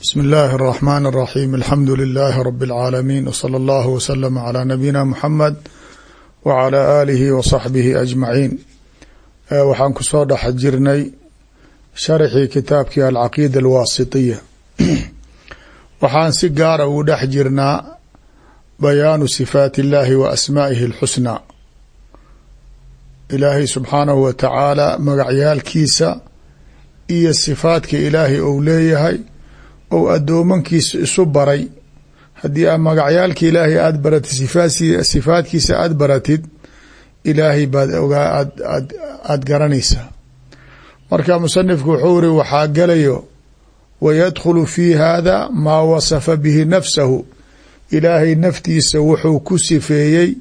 bsmi اllahi الرحmn الرaxيm alxamdu لilaahi rb اlcaalamiin wslى اllah wslm عlى nabiyina mxamed wعlى aalihi wصaxbihi ajmaciin waxaan kusoo dhex jirnay sharxii kitaabkii alcaqiida alwaasitiya waxaan si gaara ugu dhex jirnaa bayaanu sifaati اllahi wa asmaa'ihi اlxusnaa ilaahay subxaanahu wa tacaala magacyaalkiisa iyo sifaadka ilaahay ou leeyahay ou addoomankiisa isu baray. Haddii a magacyaalka ilaahay aada baratid sifaadkiisa aada baratid ilaahay baad ogaa aada garanaysaa marka musanifku wuxuu iri waxaa galayo wayadkhulu fi hada maa wasafa bihi nafsahu. Ilaahay naftiisa wuxuu ku sifeeyey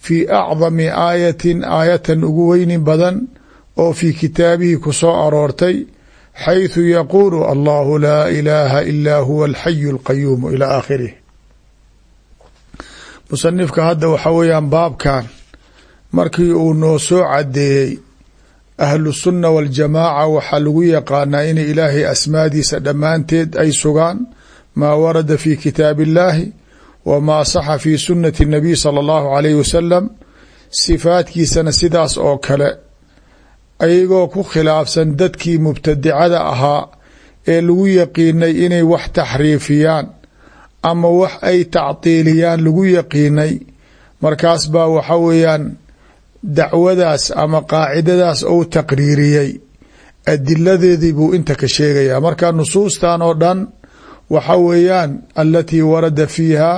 fii acdami aayatin aayatan ugu weyni badan oo fii kitaabihi ku soo aroortay xayثu yaquulu allahu laa ilaaha ilaa huwa alxayu اlqayuumu ilaa aakhirih musanifka hadda waxa weeyaan baabkan markii uu noo soo cadeeyey ahlu sunna waاljamaaca waxaa lagu yaqaanaa inay ilaahay asmaadiisa dhammaanteed ay sugaan maa warada fi kitaabi اllahi wmaa saxa fi sunati الnabiy salى اllahu alayh wasalam sifaadkiisana sidaas oo kale ayagoo ku khilaafsan dadkii mubtadicada ahaa ee lagu yaqiinay inay wax taxriifiyaan ama wax ay tactiiliyaan lagu yaqiinay. Markaas baa waxa weeyaan dacwadaas ama qaacidadaas ou taqriiriyey. Adiladeedii buu inta ka sheegaya marka nusuustan oo dhan waxa weeyaan alatii warada fiiha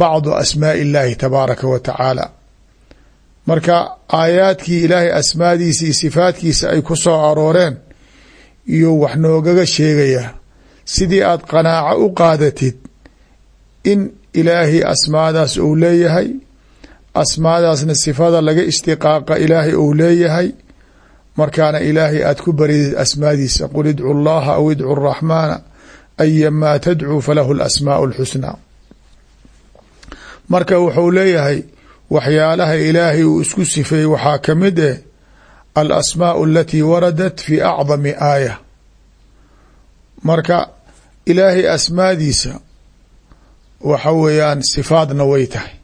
bacdu asmaaءi اllahi tabaaraka wa tacaala marka aayaadkii ilaahay asmaadiisa iyo sifaadkiisa ay ku soo arooreen iyo wax noogaga sheegayaa sidii aad qanaaco u qaadatid in ilaahay asmaadaas uu leeyahay asmaadaasna sifada laga istiqaaqa ilaahay uu leeyahay markaana ilaahay aad ku baridid asmaadiisa qul idcu llaha aw idcu raxmaana ayamaa tadcuu falahu alasmaau اlxusnaa marka wuxuu leeyahay waxyaalaha ilaahay uu isku sifeeyey waxaa ka mid eh alasmaau alatii waradat fi acdami aaya. Marka ilaahay asmaadiisa waxa weeyaan sifaadna way tahay.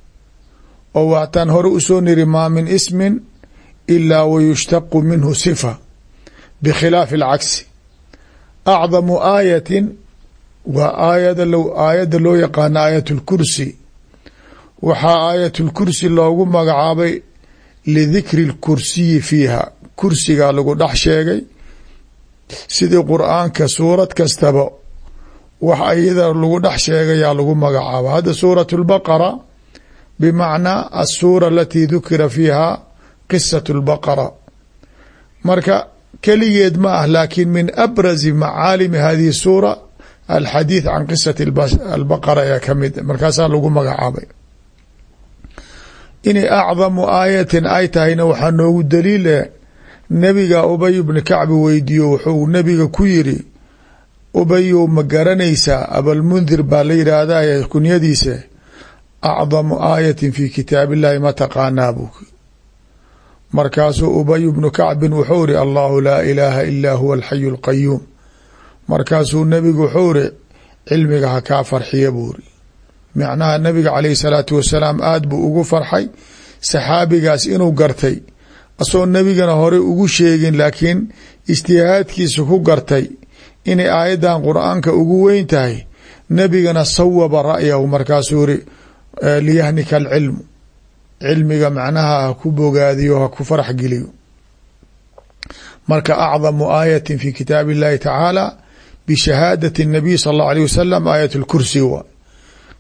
Oo waataan hore u soo niri maa min ismin ilaa wayushtaqu minhu sifa bikhilaafi alcagsi. Acdamu aayatin waa aayada aayadda loo yaqaana aayat اlkursi waxaa aayatulkursi loogu magacaabay lidikri lkursiyi fiiha. Kursigaa lagu dhex sheegay sidii qur'aanka suurad kastaba wax iyada lagu dhex sheegayaa lagu magacaaba hadda suurat lbaqara bimacnaa asuura alatii dukira fiiha qisat lbaqara marka keligeed ma ah laakin min abrazi macaalimi hadihi suura alxadiid can qisati albaqara ee ka mid markaasaa lagu magacaabay inay acdamu aayatin ay tahayna waxaa noogu daliil nebiga ubay bni kacbi weydiiyo wuxuu nebiga ku yiri ubayow ma garanaysaa abalmundir baa la yidhaahdaye kunyadiisa acdamu aayatin fi kitaab illahi ma taqaanaa buu markaasuu ubay bnu kacbin wuxuu iri allahu laa ilaaha ilaa huwa alxayu اlqayuum markaasuu nebigu wuxuu iri cilmiga ha kaa farxiya buu iri macnaha nabiga caleyhi salaatu wasalaam aada buu ugu farxay saxaabigaas inuu gartay asagoo nebigana hore ugu sheegin laakiin ijtihaadkiisa ku gartay inay aayaddan qur-aanka ugu weyn tahay nebigana sawaba ra'yahu markaasuu iri liyahnika alcilmu cilmiga macnaha ha ku bogaadiyo ha ku farax geliyo marka acdamu aayatin fi kitaabi اllahi tacaala bishahaadati الnabiy sal اllahu alيه wasalam aayat اlkursi wa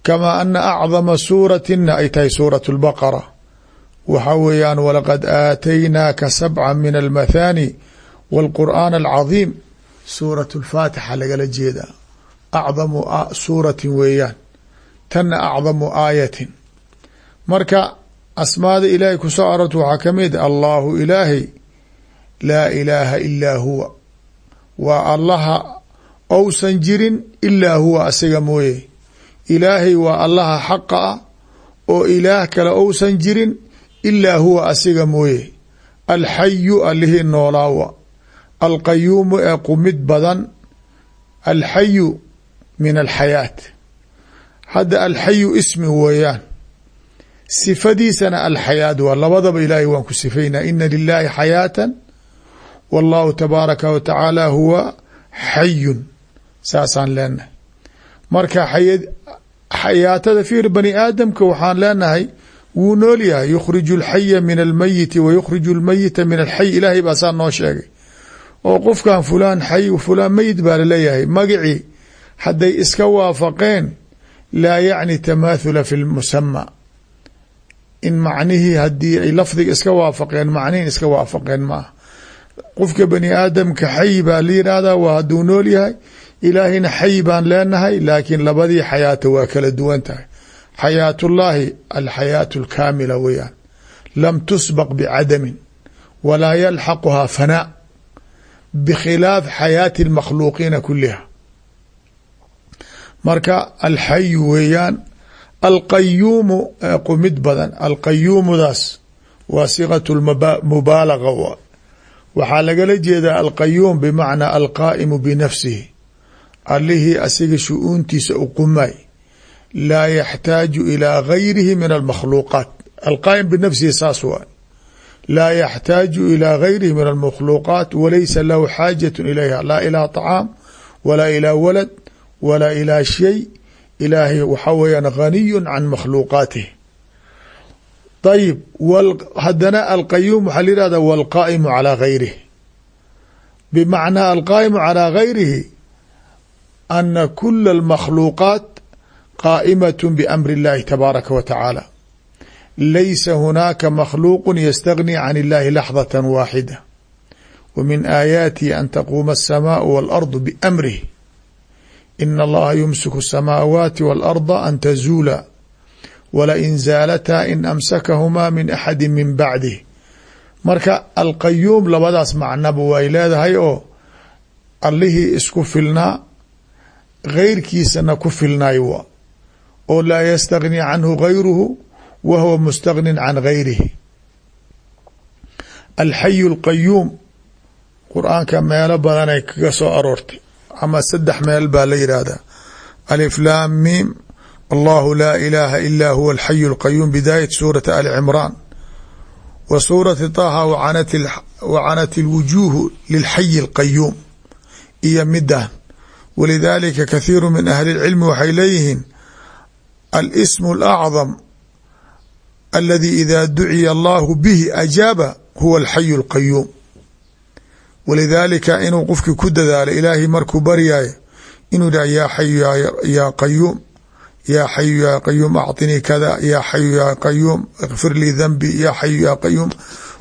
kamaa ana acdama suuratina ay tahay suurat lbaqara waxa weeyaan walaqad aataynaaka sabca min almathani wاlqur'aan alcadiim suurat lfaatixa lagala jeedaa acdamu suuratin weeyaan tanna acdamu aayatin marka asmaada ilaahay ku soo arorta waxaa ka mid allaahu ilaahay laa ilaaha ilaa huwa waa allaha ousan jirin ilaa huwa asaga mooye ilaahay waa allaha xaqa ah oo ilaah kale ousan jirin ilaa huwa asiga mooye. Alxayu allihii noolaawa. Alqayuumu ee qumid badan. Alxayu min alxayaat hadda alxayu ismi weeyaan. Sifadiisana alxayaat waa labadaba ilaahay waan ku sifaynaa. Ina lilahi xayaatan wallahu tabaaraka wa tacaala huwa xayun saasaan leenahay marka xayaatada fiir bani aadamka waxaan leenahay wuu nool yahay. Yukhriju alxaya min almayiti wa yukhriju almayita min alxay ilaahay baa noo sheegay. Oo qofkan fulaan xay fulaan meyit baa la leeyahay magacii hadday iska waafaqeen laa yacni tamaathula fi lmusama in macnihii haddii ay lafdiga iska waafaqeen macnihin iska waafaqeen maaha. Qofka bani aadamka xay baa la yidhaahdaa waa hadduu nool yahay ilaahina xay baan leenahay laakiin labadii xayaata waa kala duwan tahay. Xayaatullaahi alxayaatu alkaamila weeyaan. Lam tusbaq bicadamin walaa yalxaquhaa fanaa. Bkhilaaf xayaati اlmakhluuqiina kuliha marka alxayu weeyaan alqayuumu qumid badan alqayuumudaas waa siqat mubaalaga waxaa lagala jeedaa alqayuum bimacnaa alqaa'imu binafsihi allihii asiga shu-uuntiisa u qumay laa yaxtaaju ilaa gayrihi min almakhluuqaat. Alqaa'im binafsihi saas waa laa yaxtaaju ilaa gayrihi min almakhluuqaat walaysa lahu xaajat ilayha laa ilaa طacaam walaa ilaa walad walaa ilaa shay ilaahay waxaa weeyaan ghaniyu can makhluuqaatih ayib haddana alqayuum waxaa la yihahda walqaa'imu calaa gayrih bimacnaa alqaa'imu calaa gayrihi ana kula almakhluuqaat qaa'imat biamri اllahi tabaaraka wa tacaala laysa hunaaka makhluuq ystagni can illahi laxdaة waaxida wa min aayaatihi an taquuma الsamaau waاlardu biamrih ina allaha yumsiku الsamaawaati waاlarda an tazuula walain zaalataa in amsakahumaa min axadi min bacdih marka alqayuum labadaas macnaba way leedahay oo allihii isku filnaa geyrkiisana ku filnay wa oo laa yastagni canhu gayruhu wa huwa mustagni can gayrihi alxayu اlqayuum qur-aanka meelo badanay kaga soo aroortay ama saddex meel baa la yidhaahdaa alif laam miim allahu laa ilaaha ila huwa alxayu اlqayuum bidaayat suurati ali cimraan wa suurati طaha wacanat اlwujuuhu lilxayi اlqayuum iyo midan walidaalika kathiiru min ahli اlcilmi waxay leeyihiin alsmu اlacdam aladi ida duciya allahu bihi ajaaba huwa alxayu اlqayuum walidaalika inuu qofkii ku dadaalo ilaahay markuu baryayo inuu yidhah yaa xayu yaa qayuum yaa xayu yaa qayuum acطinii kada yaa xayu yaa qayuum ikfir lii danbi yaa xayu yaa qayuum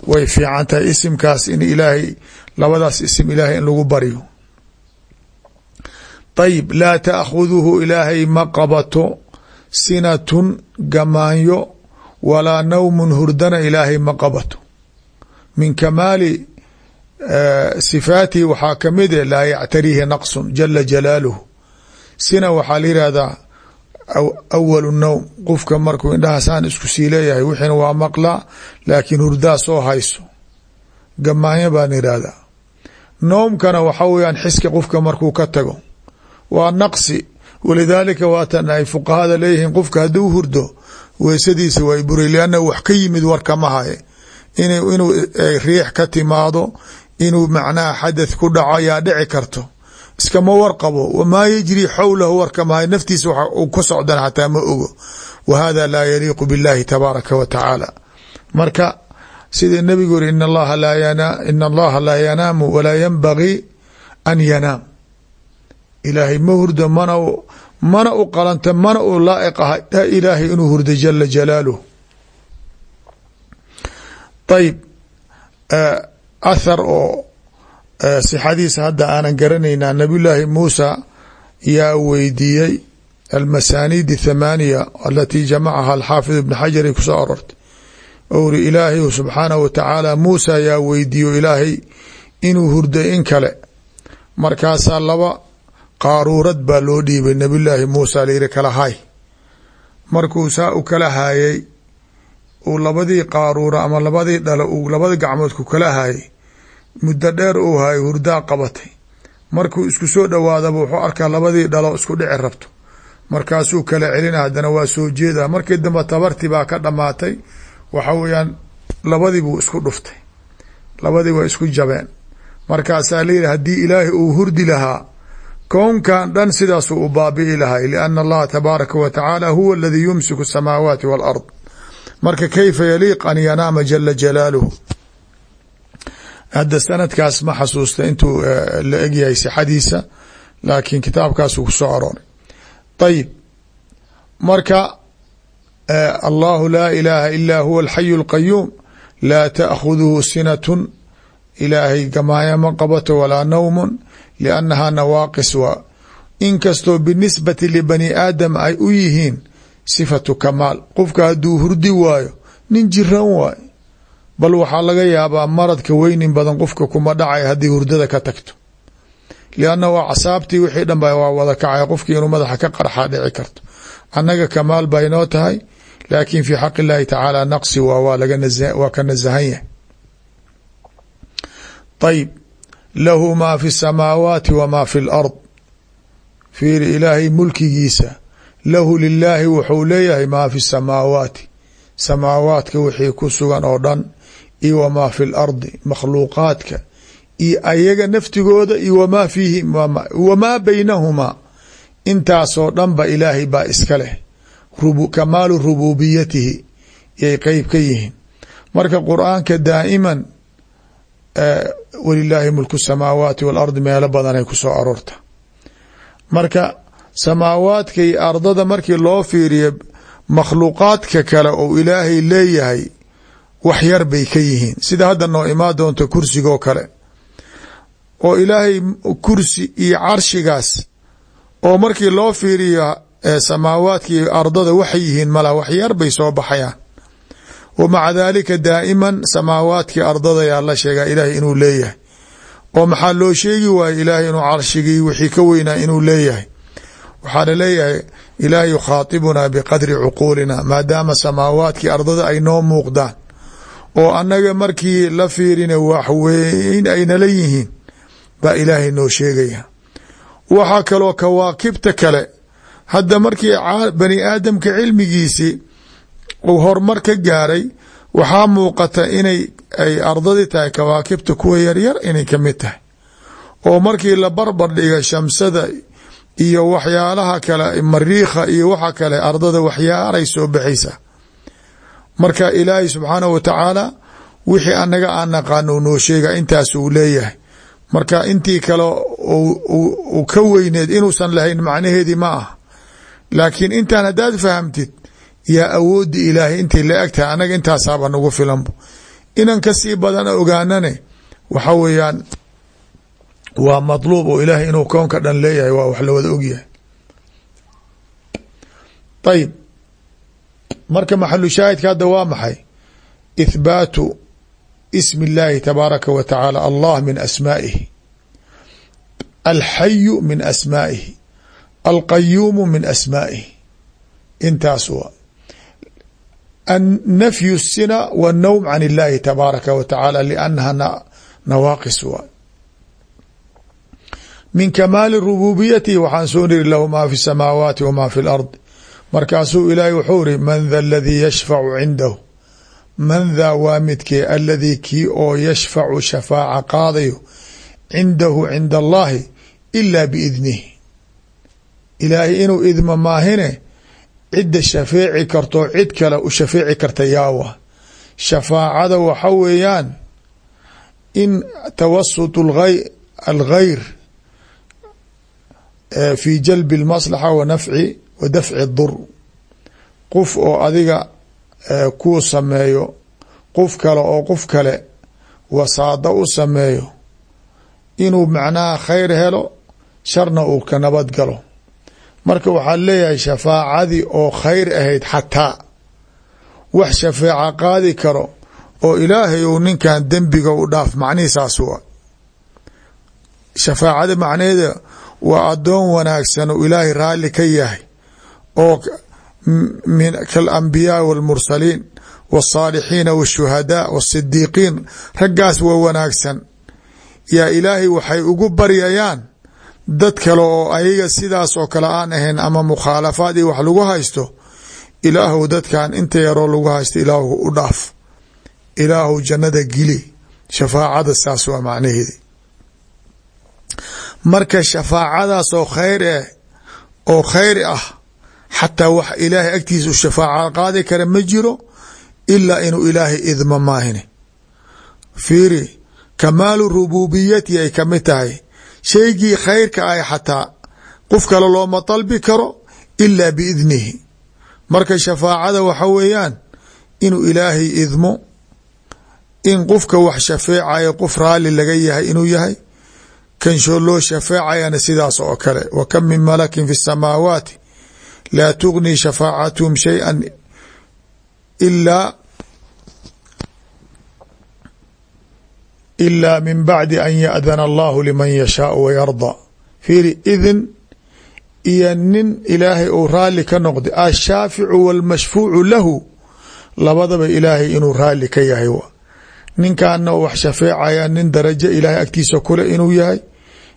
way fiican tahay isimkaas in ilaahay labadaas isim ilaahay in lagu baryo ayib laa taakhuduhu ilaahay ma qabato sinatun gamaanyo walaa nawmun hurdana ilaahay ma qabato min kamaali sifaatihi waxaa ka mid e laa yactariihi naqsun jala jalaaluhu sina waxaa la yihahdaa awalu nowm qofka markuu indhahasaan isku sii leeyahay wixiina waa maqlaa laakiin hurdaa soo hayso gamaanyo baan yihahdaa noomkana waxa weyaan xiska qofka markuu ka tago waa naqsi walidaalika waatan ay fuqahada leeyihiin qofka hadduu hurdo weysadiisa way buray lianna wax ka yimid warkama haye. Inuu riix ka timaado inuu macnaha xadath ku dhaco ayaa dhici karto. Iskama warqabo wamaa yajri xowlahu warkamahay naftiisa wa uu ka socdan xataa ma ogo. Wa hada laa yaliiqu biاllahi tabaaraka wa tacaala. Marka sida nebigu yiri in allaha laa yanaamu walaa yanbagii an yanaam ilaahay ma hurdo mana mana u qalanta mana u laa'iq aha ilaahay inuu hurdo jala jalaaluh ayib athar oo sixadiisa hadda aanan garanaynaa nabiy llaahi muusa yaa weydiiyey almasaaniid thamaaniya alatii jamacaha alxaafid ibn xajar ay ku soo arortay ou ri ilaahay subxaanahu wa tacaala muusa yaa weydiiyo ilaahay inuu hurday in kale. Markaasaa laba qaaruurad baa loo dhiibay nabiy llaahi muusa layiri kala hay markuu saa u kala haayay uu labadii qaaruura ama labadii dhalo uu labada gacmood ku kala haayay muddo dheer uu haayay hurdaa qabatay. Markuu isku soo dhowaadaba wuxuu arkaa labadii dhalo isku dhici rabto. Markaasuu kala celina haddana waa soo jeeda markii dambe tabartii baa ka dhamaatay waxa weeyaan labadii buu isku dhuftay. Labadii waa isku jabeen. Markaasaa layihi haddii ilaahay uu hurdi lahaa kownkan dhan sidaasuu u baabi'i lahay lianna allaha tabaaraka wa tacaala huwa aladii yumsiku asamaawaati waalard marka kayfa yaliiq an yanaama jala jalaaluhu? Hadda sanadkaas ma xasuusta intuu la egyahay sixadiisa laakiin kitaabkaasuu ku soo arooray. Ayib marka allahu laa ilaaha ilaa huwa alxayu اlqayuum laa taأkhuduhu sinatun ilaahay gamaaya ma qabato walaa nawmun liannahaa nawaaqis waa inkastoo binisbati libani aadam ay u yihiin sifatu kamaal qofka hadduu hurdi waayo nin jiran waayo bal waxaa laga yaabaa maradka weynin badan qofka kuma dhacay haddii hurdada ka tagto liannahu acsaabtii wixii dhan ba waa wada kacay qofkii inuu madaxa ka qarxaa dhici karto annaga kamaal bay noo tahay laakiin fii xaq illaahi tacaala naqsi waa waa ka nasahan yahay ayib lahu maa fi samaawaati wamaa fi lard fiiri ilaahay mulkigiisa lahu lilaahi wuxuu leeyahay maa fi samaawaati samaawaadka wixii ku sugan oo dhan iyo wamaa fi lardi makhluuqaadka iyo ayaga naftigooda iyo wamaa fiihi wamaa baynahumaa intaasoo dhanba ilaahay baa iska leh kamaalu rububiyatihi yay qeyb ka yihiin marka qur'aanka daa'iman walilaahi mulku samaawaati waalardi meelo badanay ku soo aroorta. Marka samaawaadka iyo ardada markii loo fiiriyo makhluuqaadka kale ou ilaahay leeyahay wax yar bay ka yihiin. Sida hadda noo imaan doonta kursigoo kale. Oo ilaahay kursi iyo carshigaas oo markii loo fiiriyo samaawaadka iyo ardada waxay yihiin mala wax yar bay soo baxayaan wa maca daalika daa'iman samaawaadkii ardada yaa la sheegaa ilaahay inuu leeyahay. Oo maxaa loo sheegi waaye ilaahay inuu carshigii wixii ka weynaa inuu leeyahay. Waxaa la leeyahay ilaahay yukhaatibunaa biqadri cuquulina maadaama samaawaadkii ardada ay noo muuqdaan. Oo annaga markii la fiirina wax weyn aynala yihiin baa ilaahay noo sheegaya. Waxaa kaloo kawaakibta kale hadda markii bani aadamka cilmigiisii uu horumar ka gaaray waxaa muuqata inay ay ardadii tahay kawaakibta kuwa yaryar inay ka mid tahay. Oo markii la barbar dhiga shamsada iyo waxyaalaha kale mariikha iyo waxa kale ardada waxyaaray soo baxaysa marka ilaahay subxaanahu wa tacaala wixii anaga aan naqaano noo sheega intaas uu leeyahay. Marka intii kale uu ka weyneed inuusan lahayn macnaheedii ma ah laakiin intaan haddaad fahamtid yaa awoodi ilaahay intay la eg tahay anaga intaasaaba nagu filanbo inan ka sii badan ogaanane waxa weeyaan waa madluub oo ilaahay inuu kownka dhan leeyahay waa wax la wada ogyahay ayib marka maxalu shaahidka hadda waa maxay? Ithbaatu ismi اllahi tabaaraka wa tacaala allah min asmaa'ihi. Alxayu min asmaa'ihi. Alqayuumu min asmaa'ihi. Intaas waa nafyu الsina w الnowm can اllahi tabaaraka wa tacaala liannaha nawaaqis waa min kamaali rububiyatihi waxaan soo niri lahu maa fi الsamaawaati wma fi اlard markaasuu ilaahay wuxuu iri man tha aladii yashfacu cindahu man thaa waa midkee aladii kii oo yashfacu shafaaca qaadayo cindahu cinda allahi ila biidnihi ilaahay inuu idma maahine cidda shafeeci karto cid kale u shafeeci karta yaawa. Shafaacada waxa weeyaan in tawasut alghayr fi jalbi اlmaslaxa wa nafci wa dafci dur qof oo adiga kuu sameeyo qof kale oo qof kale wasaada u sameeyo inuu macnaha khayr helo sharna uu ka nabad galo marka waxaa leeyahay shafaacadii oo khayr ahayd xataa. Wax shafaaca qaadi karo oo ilaahay uu ninkan dembiga u dhaaf macnihii saas u shafaacada macnaheeda waa addoon wanaagsan oo ilaahay raalli ka yahay oo kalambiyaai walmursaliin wasaalixiina washuhadaa wasidiiqiin raggaas waa wanaagsan. Yaa ilaahay waxay ugu baryayaan dad kale oo ayaga sidaas oo kale aan ahayn ama mukhaalafaad iyo wax lagu haysto ilaahu dadkan inta yaroo lagu haysto ilaahu u dhaaf. Ilaahu jannada gili shafaacada saas waa macnaheedi. Marka shafaacadaas oo khayr eh oo khayr ah xataa wax ilaahay agtiisa u shafaaca qaadi kara ma jiro ilaa inuu ilaahay idmo maahine. Fiiri kamaalu rububiyati ay ka mid tahay shaygii khayrka ah xataa qof kale looma dalbi karo ilaa biidnihi. Marka shafaacada waxa weeyaan inuu ilaahay idmo in qofka wax shafeecaya qof raali laga yahay inuu yahay kanshoo loo shafeecayana sidaas oo kale. Wa kam min malakin fi samaawaati laa tugni shafaacatuhum shayئa ilaa ilaa min bacdi an yaأdana allahu liman yashaau wayarda fiiri idin iyo nin ilaahay uu raali ka noqday ashaaficu wاlmashfuucu lahu labadaba ilaahay inuu raali ka yahay ninkaana wax shafeecaya nin darajo ilaahay agtiisa kule inuu yahay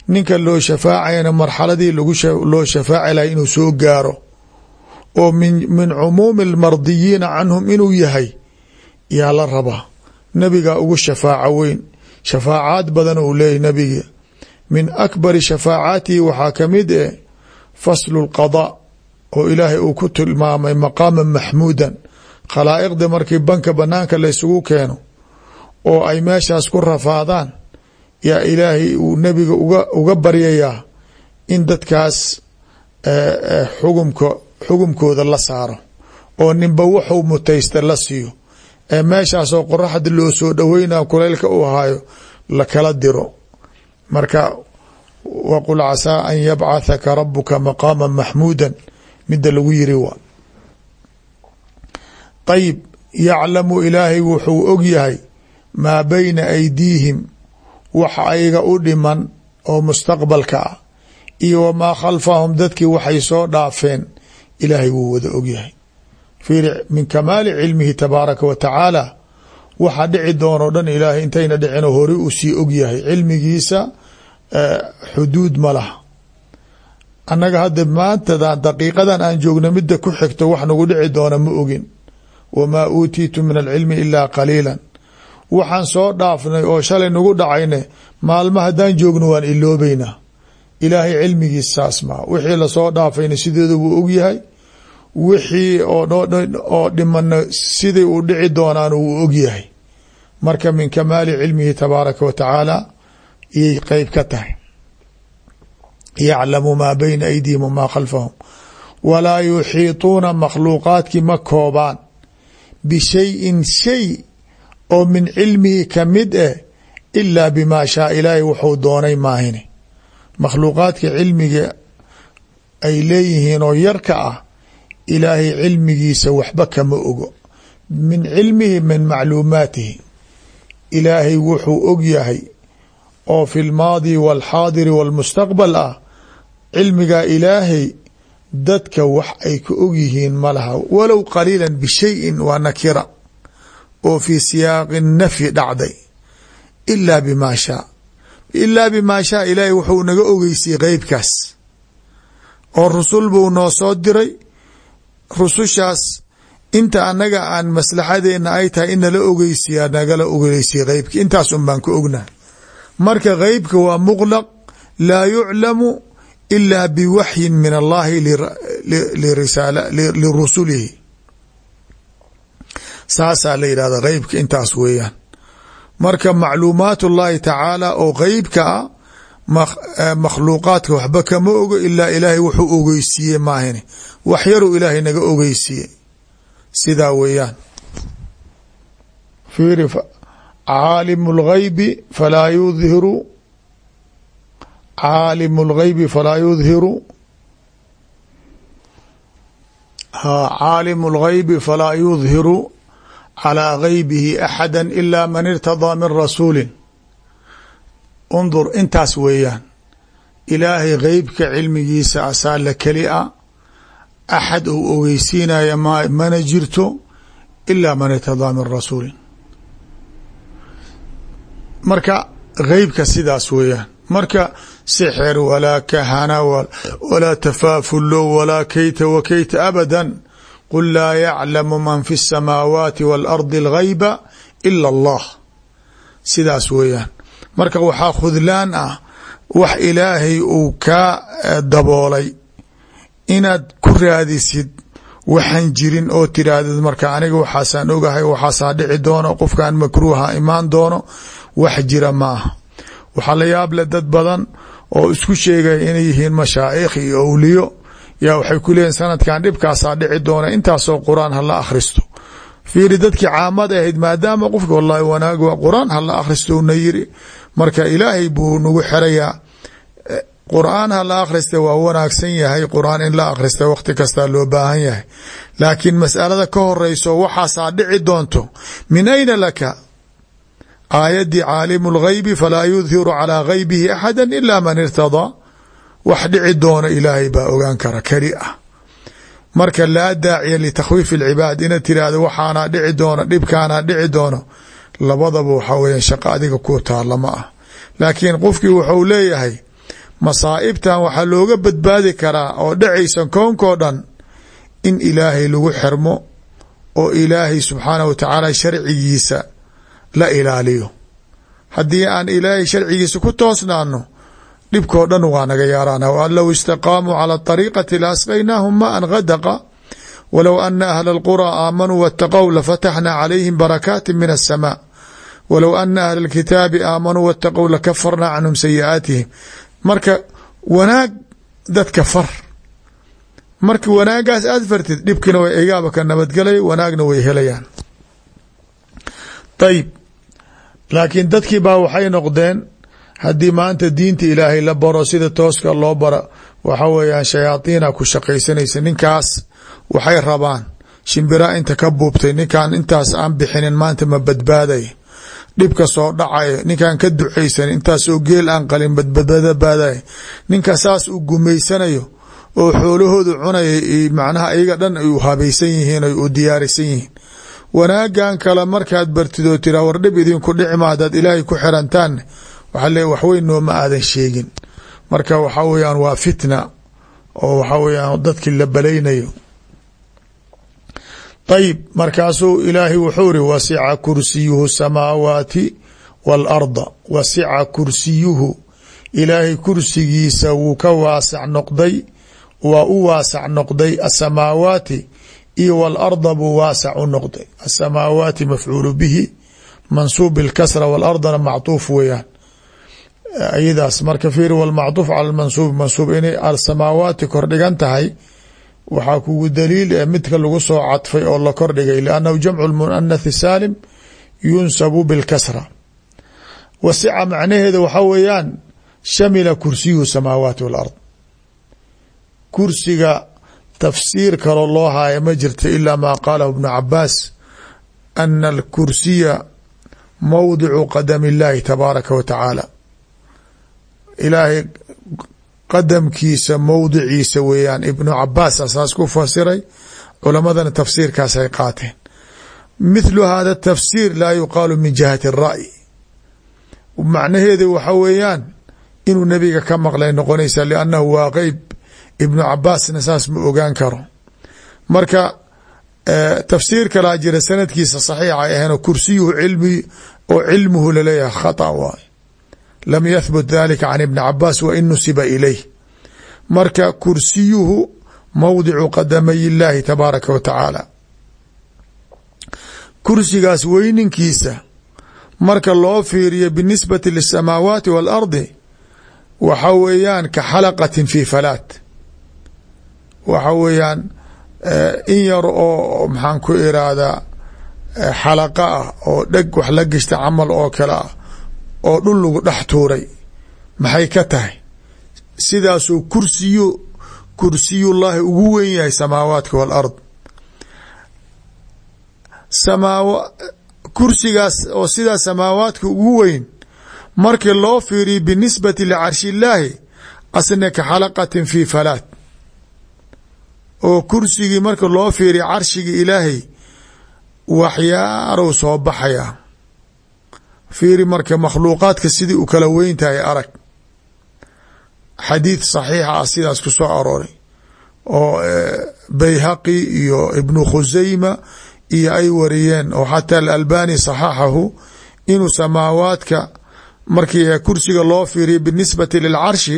ninka loo shafaacayana marxaladii loo shafaaci lahay inuu soo gaaro oo min cumuumi almardiyiina canhum inuu yahay yaa la rabaa nebigaa ugu shafaaco weyn shafaacaad badan uu leeyahy nebiga min akbari shafaacaatihi waxaa ka mid eh faslu lqadaa oo ilaahay uu ku tilmaamay maqaama maxmuudan khalaa'iqda markii banka banaanka laysugu keeno oo ay meeshaas ku rafaadaan yaa ilaahay uu nebiga uga baryayaa in dadkaas xugumka xugumkooda la saaro oo ninba wuxuu mutaysta la siiyo meeshaasoo qoraxda loo soo dhoweyna kuleylka uu haayo la kala diro. Marka waqul casaa an yabcathaka rabuka maqaama maxmuudan mida lagu yiri waa. Ayib yaclamu ilaahay wuxuu og yahay maa bayna aydiihim wax ayaga u dhiman oo mustaqbalka ah iyo wamaa khalfahum dadkii waxay soo dhaafeen. Ilaahay wuu wada ogyahay min kamaali cilmihi tabaaraka wa tacaala. Waxa dhici doonoo dhan ilaahay intayna dhicino hore uu sii ogyahay cilmigiisa xuduud ma laha. Annaga hadda maantadan daqiiqadan aan joogno midda ku xigto wax nagu dhici doona ma ogin. Wamaa uutiitu min alcilmi ilaa qaliila waxaan soo dhaafnay oo shalay nagu dhacayne maalma haddaan joogno waan iloobeynaa ilaahay cilmigiis saas maa wixii la soo dhaafayna sideedu wuu ogyahay wixii oo dhimana siday uu dhici doonaan wuu ogyahay marka min kamaali cilmihi tabaaraka wa tacaala iyay qeyb ka tahay. Yaclamu maa bayna aydiihim wamaa khalfahum. Walaa yuxiituuna makhluuqaadkii ma koobaan bishayin shay oo min cilmihi ka mid eh ilaa bimaa shaa ilaahay wuxuu doonay maahine. Makhluuqaadka cilmiga ay leeyihiin oo yarka ah ilaahay cilmigiisa waxba kama ogo. Min cilmihi min macluumaatihi. Ilaahay wuxuu og yahay oo fi lmaadi wاlxaadiri wاlmustaqbal ah cilmigaa ilaahay dadka wax ay ka og yihiin ma laha. Walow qaliila bishayin waa nakira oo fi siyaaqi nafyi dhacday. Ilaa bimaa shaa. Ilaa bimaa shaa ilaahay wuxuu naga ogeysiyey qeybkaas oo rusul buu noo soo diray rusushaas inta annaga aan maslaxadeena ay tahay in nala ogeysiyaa nagala ogeysiya qeybka intaas un baan ka ognahay marka qeybka waa muqlaq laa yuclamu ila biwaxyin min allahi lirusulihi saasaa la yidhahda qeybka intaas weeyaan. Marka macluumaat اllahi tacaala oo qeybka ah E, makhluuqaadka waxba kama ogo ilaa ilaahay wuxuu ogeysiiye maahan wax yaruu ilaahay naga ogeysiiye sidaa weeyaan. Fiiri caalimu lghaybi falaa yudhiru. Caalimu lghaybi falaa yudhiru. Ha caalimu lghaybi falaa yudhiru. Calaa gaybihi axada ilaa man irtadaa min rasuulin undur intaas weeyaan ilaahay geybka cilmigiisa asaa la keli a axad uu ogeysiinaya m mana jirto ilaa man irtadaa min rasuulin marka geybka sidaas weeyaan marka sixir walaa kahana walaa tafaafulo walaa keyta wa keyta abada qul laa yaclamu man fi الsamaawaati wاlardi اlgayba ila اllah sidaas weeyaan marka waxaa khudlaan ah wax ilaahay uu kaa daboolay. Inaad ku raadisid waxaan jirin oo tirahdid marka aniga waxaasaan ogahay waxaasaa dhici doono qofkan makruuha imaan doono wax jira maaha. Waxaa la yaable dad badan oo isku sheegaya inay yihiin mashaa'ikh iyo owliyo yaa waxay ku leeyihiin sanadkan dhibkaasaa dhici doona intaasoo qur'aan hala akhristo. Fiiri dadkii caamad ahayd maadaama qofka wallahi wanaag qur'aan hala akhristo una yiri marka ilaahay buu nagu xerayaa qur'aan ha la akhrista waa wanaagsan yahay qur'aan in la akhrista waqti kastaa loo baahan yahay. Laakiin masalada ka horeyso waxaasaa dhici doonto min ayna laka? Aayadii caalimu lgaybi falaa yudhiru calaa gaybihi axada ila man irtadaa. Wax dhici doono ilaahay baa ogaan kara keli ah. Marka laa daaciya litakhwiif alcibaad inaad tirahdo waxaana dhici doono dhibkaana dhici doono labadaba waxaa weya shaqo adiga ku taala ma ah. Laakiin qofkii wuxuu leeyahay masaa'ibtan waxaa looga badbaadi karaa oo dhacaysa koonkoo dhan in ilaahay lagu xirmo oo ilaahay subxaanah wa tacaala sharcigiisa la ilaaliyo. Haddii aan ilaahay sharcigiisa ku toosnaano dhibkoo dhan waa naga yaaraana waan low istaqaamuu cala ariiqati la asqaynaahum maan gadaqa walow ana ahla alquraa aamanuu waataqow lafataxna calayhim barakaati min asamaa walow ana ahla alkitaabi aamanuu waataqow lakafarna canhum sayi'aatihim. Marka wanaag dadka far marka wanaagaas aad fartid dhibkina way egaaba ka nabadgelay wanaagna way helayaan. Ayib laakiin dadkii baa waxay noqdeen haddii maanta diinta ilaahay la baro sida tooska loo bara waxa weeyaan shayaadiina ku shaqaysanaysa. Ninkaas waxay rabaan shimbiraa inta ka buubtay ninkan intaas aan bixinin maanta ma badbaaday dhibka soo dhacay. Ninkan ka ducaysan intaasoo geel aan qalin badbadbaaday ninka saas u gumaysanayo oo xoolahoodu cunaya macnaha iyaga dhan u habaysan yihiin u diyaarisan yihiin. Wanaagan kale markaad bartid oo war dhib idinku dhici ma hadaad ilaahay ku xirantaan. Waxaa le waxweyn nooma aadan sheegin. Marka waxaa weyaan waa fitna oo waxaa weyaan dadkii la balaynayo ayib markaasuu ilaahay wuxuu iri wasica kursiyuhu samaawaati waalarda wasica kursiyuhu. Ilaahay kursigiisa wuu ka waasac noqday waa u waasac noqday asamaawaati iyo waalarda buu waasac u noqday. Asamaawaati mafcuulu bihi mansuub bilkasra waalardana mactuuf weeyaan. Iyadaas marka fiir walmactuuf cala mansuub mansuub inay asamaawaati kordhigan tahay waxaa kugu daliil ee midka lagu soo cadfay oo la kordhigay liannahu jamcu muanathi saalim yunsabu bilkasra. Wasica macnaheeda waxaa weeyaan shamila kursiyuhu samaawaati walard kursiga tafsiir kaloo loo haaya ma jirta ilaa maa qaalahu ibnu cabaas ana alkursiya mowdicu qadami illaahi tabaaraka wa tacaala. Ilaahay qadamkiisa mowdiciisa weeyaan ibnu cabaas asaas ku fasiray culamadana tafsiirkaasay qaateen. Mithlu hada tafsiir laa yuqaalu min jihati الra'yi macnaheeda waxa weeyaan inuu nebiga ka maqlay noqonaysa liannahu waa qeyb. Ibnu cabaasna saas ma ogaan karo. Marka tafsiir kalaa jira sanadkiisa saxiixa aheen kursiyuhu cilmi oo cilmuhu la leeyahay khata waay lam yahbut dalika can ibni cabaas wa in nusiba ilayh. Marka kursiyuhu mowdicu qadamay illaahi tabaaraka wa tacaala. Kursigaas weyninkiisa marka loo fiiriyo binisbati lisamaawaati waalardi waxa weeyaan ka xalaqatin fi falaat waxa weeyaan in yar oo maxaan ku iraahdaa xalaqa ah oo dheg wax la geshta camal oo kale ah oo dhul lagu dhex tuuray. Maxay ka tahay? Sidaasuu kursiyu kursiyullaahi ugu wen yahay samaawaadka waalard samaaw kursigaas oo sidaa samaawaadka ugu weyn markii loo fiiriyo binisbati licarshi illaahi asna ka xalaqatin fi falaat oo kursigii marka loo fiiriyo carshigii ilaahay waxyaarow soo baxaya fiiri marka makhluuqaadka sidii u kala weyn tahay arag. Xadiid saxiixa ah sidaas ku soo arooray oo bayhaqi iyo ibnu khusayma iyo ay wariyeen oo xataa alalbani saxaxahu inuu samaawaadka markii kursiga loo fiiriya binisbati lilcarshi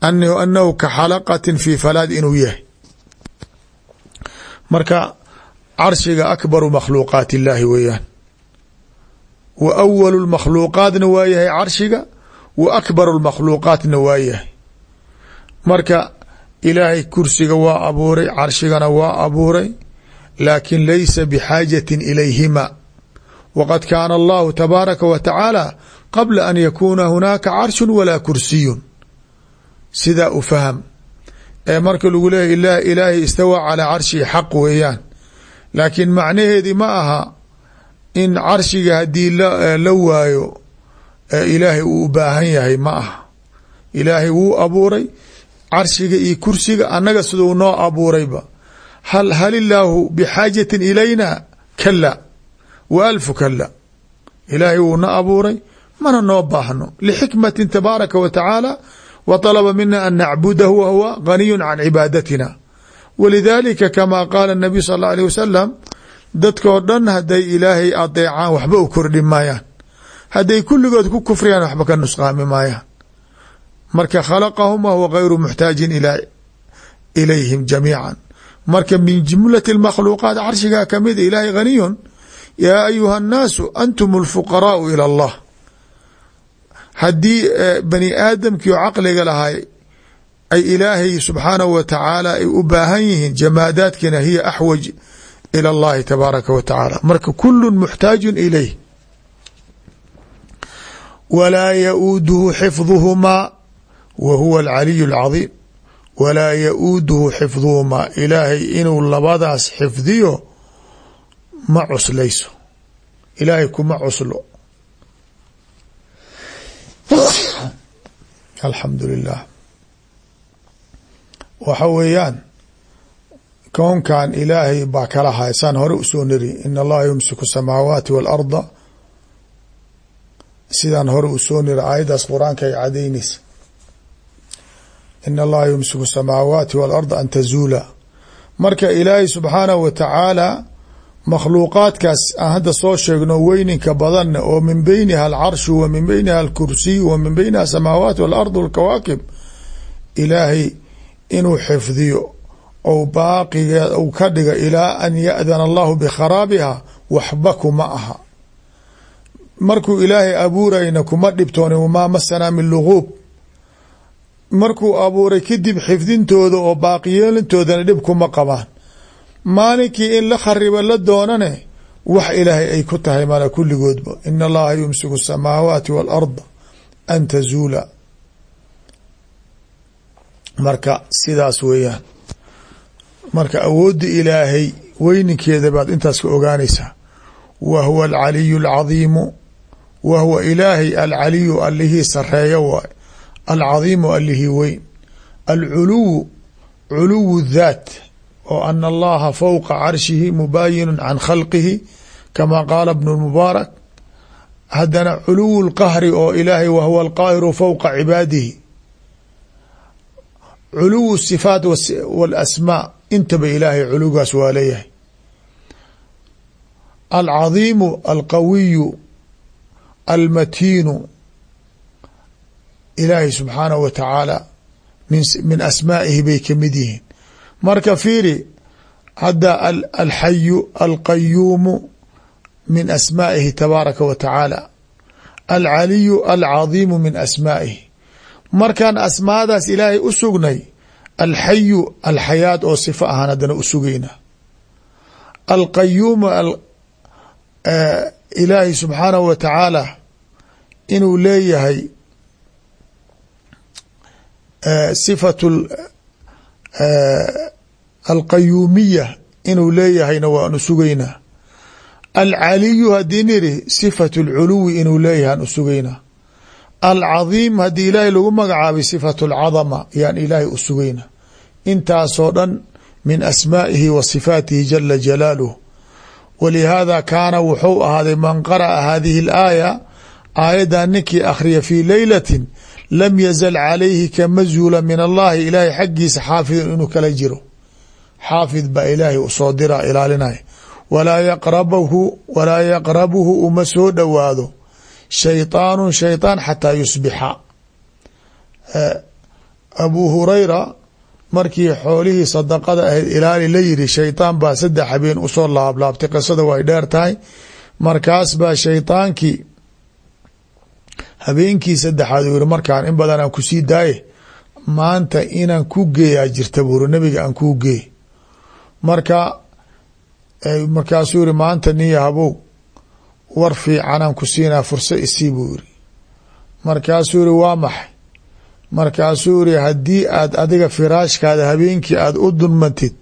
anahu ka xalaqatin fi falaad inuu yahay. Marka carshiga akbaru makhluuqaat illaahi weeyaan wa awalu lmakhluuqaatna waa yahay carshiga wa akbaru lmakhluuqaatna waa yahay. Marka ilaahay kursiga waa abuuray carshigana waa abuuray laakin laysa bixaajatin ilayhima. Waqad kaana allahu tabaaraka wa tacaala qabla an yakuuna hunaaka carshun walaa kursiyun. Sidaa u faham. Ee marka lagu leeyahy ilaahay istawaa calaa carshihi xaq weeyaan. Laakiin macnaheedi ma aha in carshiga haddii la waayo ilaahay uu u baahan yahay ma aha ilaahay wuu abuuray carshiga iyo kursiga annaga siduu noo abuurayba hal hal illaahu bixaajatin ilayna kala wa alfu kala ilaahay wuu na abuuray mana noo baahno lixikmatin tabaaraka wa tacaala wa طalaba mina an nacbudahu wa huwa ganiyu can cibaadatina walidalika kama qaala الnabiy sal اlه alيه wasalam dadkoo dhan hadday ilaahay adeecaan waxba u kordhi maayaan. Hadday kulligood ku kufriyaan waxba ka nusqaami maayaan. Marka khalaqahum wahuwa gayru muxtaajin ilayhim jamiica marka min jumlati makhluuqaat carshigaa ka mid ilaahay haniyun yaa ayuha annaasu antum alfuqaraau ila allah. Haddii eh, bani aadamkii oo caqliga lahay ay ilaahay subxaanahu wa tacaala ay u baahan yihiin jamaadaadkina hiya axwaj ilى اllahi tabaaraka wa tacaala. Marka kulu muxtaaju ilayh. Walaa yauuduhu xifduhumaa wa huwa alcaliyu alcadiim. Walaa yauuduhu xifduhumaa. Ilaahay inuu labadaas xifdiyo ma cuslayso ilaahay kuma cuslo. Alxamdu lilah waxa weeyaan kownkan ilaahay baa kala haysaan hore u soo niri in allaha yumsiku samaawaati waalarda sidaan hore u soo niri aayaddaas qur'aanka ay cadaynaysa in allaha yumsiku samaawaati waalarda an tazuula. Marka ilaahay subxaanahu wa tacaala makhluuqaadkaas aan hadda soo sheegno weyninka badanna oo min beyniha alcarshu wa min beyniha alkursiy wa min beyniha asamaawaat walard alkawaakib ilaahay inuu xifdiyo ou baaqigeed ou ka dhiga ilaa an yaأdana allahu bikharaabiha waxba kuma aha. Markuu ilaahay abuurayna kuma dhibtooni wamaa masanaa min luguub markuu abuuray kadib xifdintooda oo baaqiyeelintoodana dhib kuma qabaan. Maalinkii in la khariba la doonane wax ilaahay ay ku tahay mala kulligoodba. In allaha yumsiku asamaawaati waalarda an tazuula. Marka sidaas weeyaan marka awoodda ilaahay weyninkeeda baad intaas ka ogaanaysaa. Wa huwa alcaliyu alcadiimu. Wa huwa ilaahay alcaliyu allihii sareeyo waay. Alcadiimu allihii weyn. Alculuwu culuwu dhaat oo ana allaha fowqa carshihi mubaayinu can khalqihi kama qaala bnu mubaarak. Haddana culuwu lqahri oo ilaahay wa huwa alqaahiru fowqa cibaadihi. Culuwu sifaat walasmaa intaba ilaahay culugaas waa leeyahay. Alcadiimu alqawiyu almatiinu ilaahay subxaanahu wa tacaala min asmaa'ihi bay ka mid yihiin. Marka fiiri hadda alxayu alqayuumu min asmaa'ihi tabaaraka wa tacaala. Alcaliyu alcadiimu min asmaa'ihi. Markaan asmaadaas ilaahay u sugnay alxayu alxayaad oo sifo ahaan haddana u sugayna alqayuumu ilaahay subxaanahu wa tacaala inuu leeyahay sifatu alqayuumiya inuu leeyahayna waanu sugaynaa alcaliyu haddii niri sifatu lculuwi inuu leeyahay aan u sugaynaa alcadiim haddii ilaahay lagu magacaabay sifatu alcadama yaan ilaahay u intaasoo dhan min asmaa'ihi wa sifaatihi jala jalaaluh walihaada kaana wuxuu ahaaday man qara'a hadihi alaaya aayaddan ninkii akhriya fii leylatin lam yazal calayhi kama zuula min allahi ilaahay xaggiisa xaafidun inuu kala jiro. Xaafid baa ilaahay u soo dira ilaalinaya. Walaa yaqrabahu walaa yaqrabuhu uma soo dhowaado. Shayطaanu shayطaan xataa yusbixa. Abu hurayra markii xoolihii sadaqada ahayd ilaali la yiri shayطaan baa saddex habeen u soo laablaabtay qisada way dheer tahay. Markaas baa shayطaankii habeenkii saddexaad uu yihi markaan in badan aan ku sii daaye maanta inaan ku geeyaa jirta buuri nabiga aan kuu geey marka markaasuu yihi maanta niya habow war fiicanaan ku siinaa fursa isii buu yiri markaasuu yihi waa maxay markaasuu yihi haddii aad adiga firaashkaada habeenkii aad u dulmantid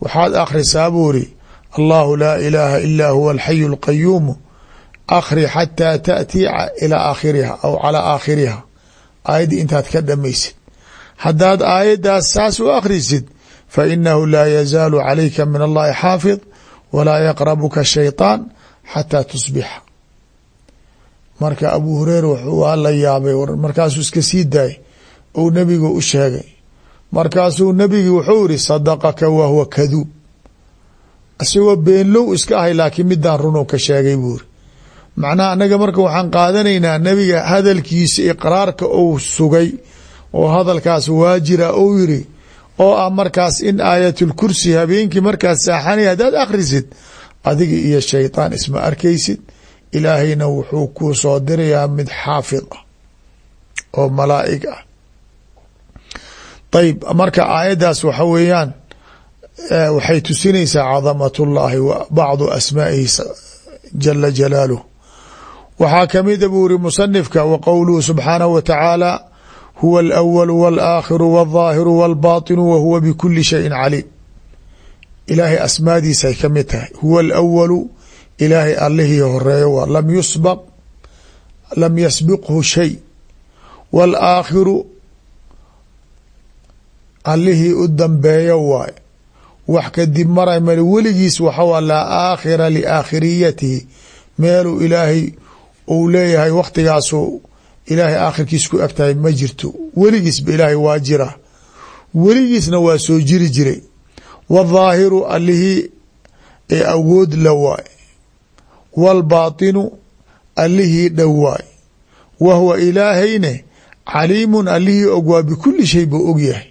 waxaad akhrisaa buu yihi allahu laa ilaaha ilaa huwa alxayu alqayuumu akhri xataa taأtii ilaa aakhiriha aw calaa aakhiriha. Aayaddii intaad ka dhamaysid haddaad aayaddaas saas u akhrisid fainahu laa yazaalu calayka min allahi xaafid walaa yaqrabuka shayطaan xataa tusbixa. Marka abu hureyra waa la yaabay markaasuu iska sii ou nebigu u sheegay. Markaasuu nebigi wuxuu iri sadaqaka wahuwa kaduub isagoo beenlow iska ahay laakiin midaan runow ka sheegay buu iri macnaha annaga marka waxaan qaadanaynaa nebiga hadalkiisa iqraarka ou sugay oo hadalkaas waajira ou yiri oo ah markaas in aayatulkursi habeenkii markaad saaxanay haddaad akhrisid adiga iyo shayطaan isma arkaysid ilaahayna wuxuu ku soo dirayaa mid xaafid ah oo malaa'ig ah ayb marka aayadaas waxa weeyaan eh, waxay tusinaysaa cadamat ullaahi wa bacdu asmaa'ihi jala jalaaluh waxaa kamida buu yiri musanifka wa qowluhu subxaanahu wa tacaala huwa alawalu waalaakhiru walظaahiru walbaatinu wa huwa bikuli shayin caliim. Ilaahay asmaadiisay ka mid tahay. Huwa alawalu ilaahay allihii horeeyo waa lam yusbaq lam yasbiqhu shay. Waalaakhiru allihii u dambeeyo waay. Wax kadib maray male weligiis waxawa laa aakhira liaakhiriyatihi meeluu ilaahay uu leeyahay waktigaasu ilaahay aakhirkiis ku egtahay ma jirto. Weligiisba ilaahay waa jira. Weligiisna waa soo jiri jiray. Wاdhaahiru allihii ee awood la waay. Wاlbaatinu allihii dhow waay. Wa huwa ilaahayne caliimun allihii og waa bikuli shay buu og yahay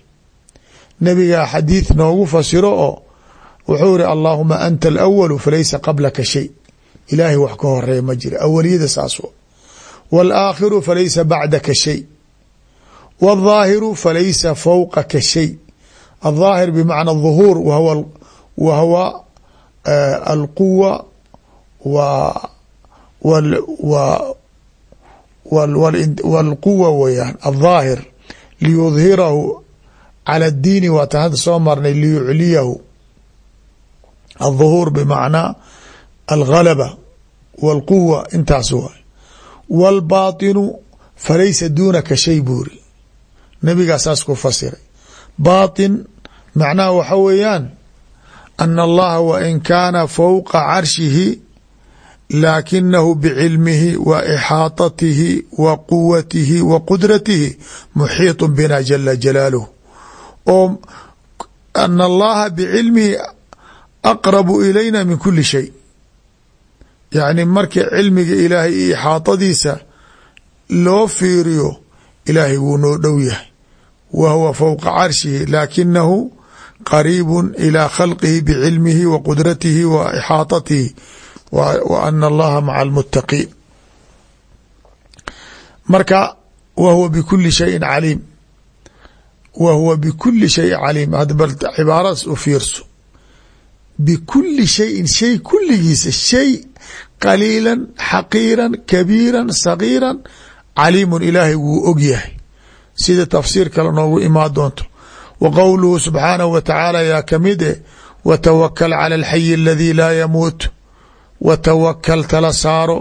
nabigaa xadiid noogu fasiro oo wuxuu iri allaahuma anta alawalu falaysa qablaka shay ilaahay wax ka horeeya ma jira awaliyada saas wاlaakhiru falaysa bacdaka shay wاldhaahiru falaysa fowqaka shay الظاahر بمعنى الظهور وهو وهو القوة و والقوة weyaan الظاahر ليظهره على الدين waatan hadda soo marnay ليعليahu الظهور بمعنى الغلبة والقوة intaas waay والباطن falaysa dunaka shay buuri nabigaa saas ku fasiray baaطin macnaha waxa weeyaan ana allaha wain kaana fowqa carshihi laakinahu bicilmihi wa ixaatatihi wa quwatihi wa qudratihi muxiiط bina jala jalaaluh oo ana allaha bicilmihi aqrabu ilayna min kuli shay. Yacni markii cilmiga ilaahay iyo ixaatadiisa loo fiiriyo ilaahay wuu noo dhow yahay. Wa huwa fowqa carshihi laakinahu qariibu ilى khalqihi bcilmihi wa qudratihi wa ixaatatihi wa ana allaha maca almuttaqiin marka wa huwa bikuli shayin caliim wa huwa bikuli shayin caliim. Bal cibaaradaas u fiirso bikuli shayin shay kuligiisa shay qaliila xaqiira kabiira sagiira caliimun ilaahay wuu og yahay. Sida tafsiir kale noogu imaan doonto. Wa qowluhu subxaanahu wa tacaala yaa ka mid e watawakal cala alxayi aladii laa yamuut watawakal tala saaro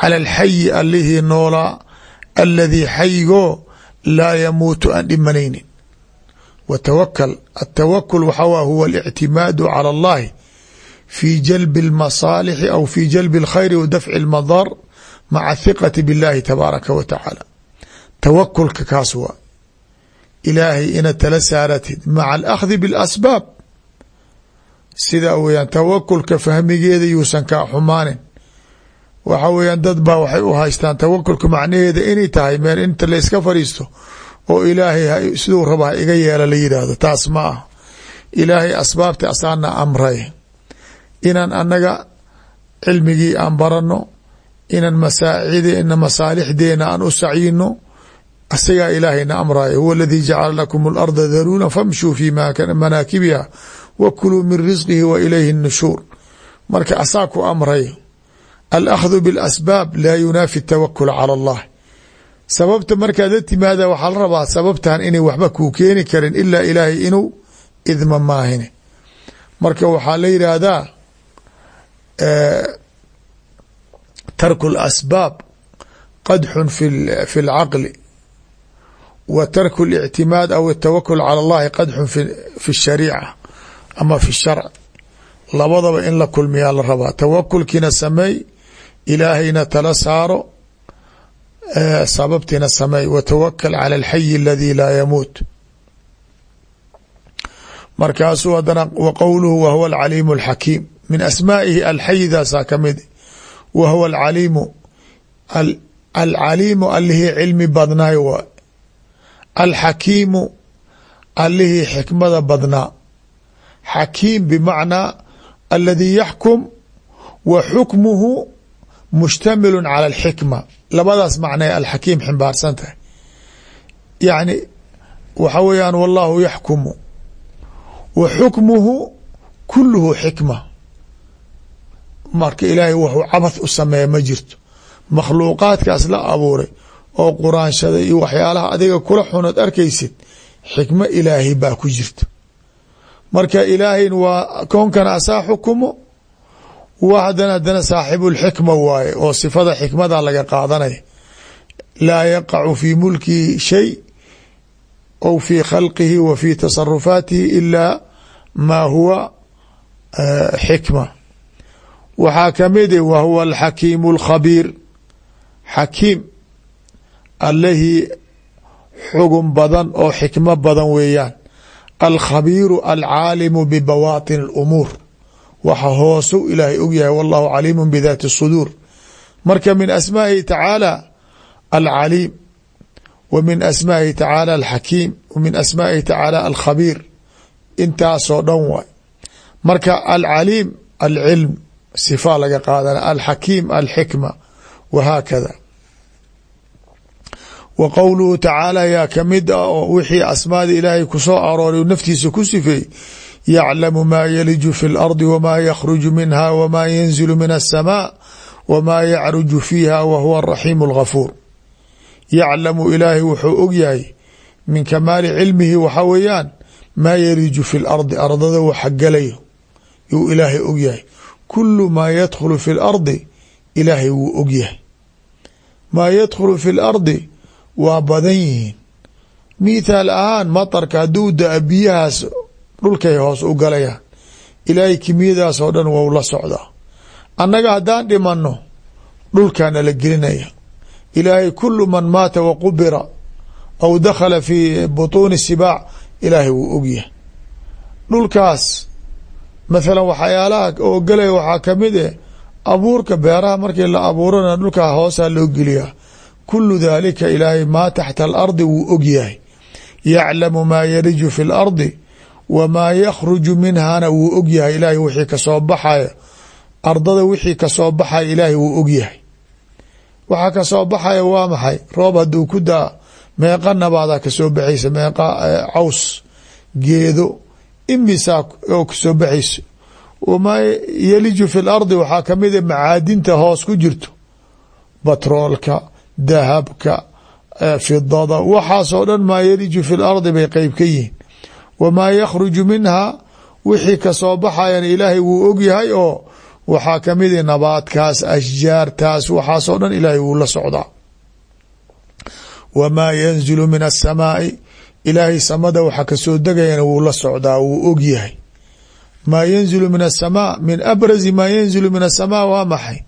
cala alxayi allihii noolaa aladii xayigoo laa yamuutu aan dhimanaynin watawakal atawakul waxaa wa huwa alictimaadu cala allahi fi jalbi اlmasaalixi aw fi jalbi اlkhayri wa dafci اlmadar maca hiqati biاllahi tabaaraka wa tacaala tawakulka kaas waa ilaahay inaad tala saaratid maca alakhdi biاlasbaab sidaa weyaan tawakulka fahmigeeda yuusan kaa xumaanin waxa weeyaan dad baa waxay u haystaan tawakulka macnaheeda inay tahay meel inta la iska fadhiisto oo ilaahay siduu raba ha iga yeela la yidhaahdo taas ma ah ilaahay asbaabta asaana amray inaan annaga cilmigii aan baranno inaan masaacida masaalixdeena aan u sacyino asigaa ilaahayna amrayo huwa aladii jacala lakum اlarda daruuna famshuu fi manaakibiha wa kuluu min risqihi wa ilayhi الnushuur marka asaa ku amrayo alأkhdu bاlasbaab laa yunaafi الtawakul calى اllah sababta markaad la timaada waxaa la rabaa sababtan inay waxba kuu keeni karin ilaa ilaahay inuu idma maahine marka waxaa la yidhaahdaa tarku اlasbaab qadxun fi اlcaqli wa tarku اlictimaad aw الtawakul calى اllahi qadxun fi الshariica ama fi الsharc labadaba in la kulmiyaa la rabaa tawakulkiina sameey ilaahayna tala saaro sababtina sameey watawakal calى اlxayi aladi laa yamuut markaasuu hadana wa qowluhu wa huwa alcaliimu alxakiim min asmaa'ihi alxayidaasaa ka mid wa huwa alcaliimu alcaliimu allihii cilmi badnaay waa alxakiimu allihii xikmada badnaa. Xakiim bimacnaa aladii yaxkum wa xukmuhu mushtamilu cala alxikma. Labadaas macnay alxakiim ximbaarsan tahay. Yacni waxa weeyaan wallahu yaxkumu. Wa xukmuhu kuluhu xikma. Marka ilaahay wuxuu cabath u sameeya ma jirto. Makhluuqaadkaas la abuuray oo quraanshada iyo waxyaalaha adiga kula xunood arkaysid xikmo ilaahay baa ku jirta. Marka ilaahayn waa koonkana asaa xukumo wa hadana hadana saaxibulxikma waaye oo sifada xikmada laga qaadanaya laa yaqacu fii mulkihi shay ou fii khalqihi wa fii tasarufaatihi ilaa maa huwa xikma. Waxaa ka mid wa huwa alxakiimu alkhabiir xakiim allihii xugun badan oo xikmo badan weeyaan. Alkhabiiru alcaalimu bibawaatin اlumuur waxa hoosu ilaahay og yahay wallahu caliimu bidaati الsuduur marka min asmaa'ihi tacaala alcaliim wa min asmaa'ihi tacaala alxakiim wa min asmaa'ihi tacaala alkhabiir. Intaasoo dhan waay. Marka alcaliim alcilm sifaa laga qaadana alxakiim alxikma wahaakada wa qowluhu tacaala yaa ka mid ah oo wixii asmaada ilaahay ku soo arooray naftiisa ku sifeey yaclamu maa yaliju fi اlardi wmaa yakhruju minha wmaa yanzilu min aلsamaa wmaa yacruju fiiha wa huwa araxiim اlgafuur yaclamu ilaahay wuxuu og yahay min kamaali cilmihi waxa weeyaan maa yaliju fi lardi ardada waxa galayo yuu ilaahay og yahay kulu maa yadkhulu fi lardi ilaahay wuu og yahay maa yadkhulu fi lardi waa badan yihiin mithaal ahaan matarka hadduu da-a biyahaas dhulkay hoos u galayaan ilaahay kimiyadaas oo dhan wou la socdaa annaga haddaan dhimanno dhulkaana la gelinaya. Ilaahay kulu man maata wa qubira aw dakhala fi butuuni sibaac ilaahay wuu ogyahay dhulkaas mathalan waxyaalaha oo galaya waxaa ka mid eh abuurka beeraha markii la abuurana dhulkaa hoosaa loo geliyaa. Kulu daalika ilaahay maa taxta alardi wuu ogyahay yaclamu maa yariju fi اlardi wamaa yakhruju minhana wuu ogyahay ilaahay wixii ka soo baxaya ardada wixii ka soo baxaya ilaahay wuu ogyahay waxaa ka soo baxaya waa maxay? Roob hadduu ku daa meeqa nabaadaa ka soo baxaysa meeqa caws geedo imisaa oo ka soo baxayso wamaa yaliju fi lardi waxaa ka mid a macaadinta hoos ku jirto. Batroolka dahabka fidada waxaasoo dhan maa yaliju fi lardi bay qeyb ka yihiin wamaa yakhruju minhaa wixii ka soo baxayana ilaahay wuu ogyahay oo waxaa ka mid a nabaadkaas ashjaartaas waxaasoo dhan ilaahay wuu la socdaa wamaa yanzilu min asamaai ilaahay samada waxa ka soo degayana wuu la socdaa wuu ogyahay maa yanzilu min asamaa min abrazi maa yanzilu min asamaa waa maxay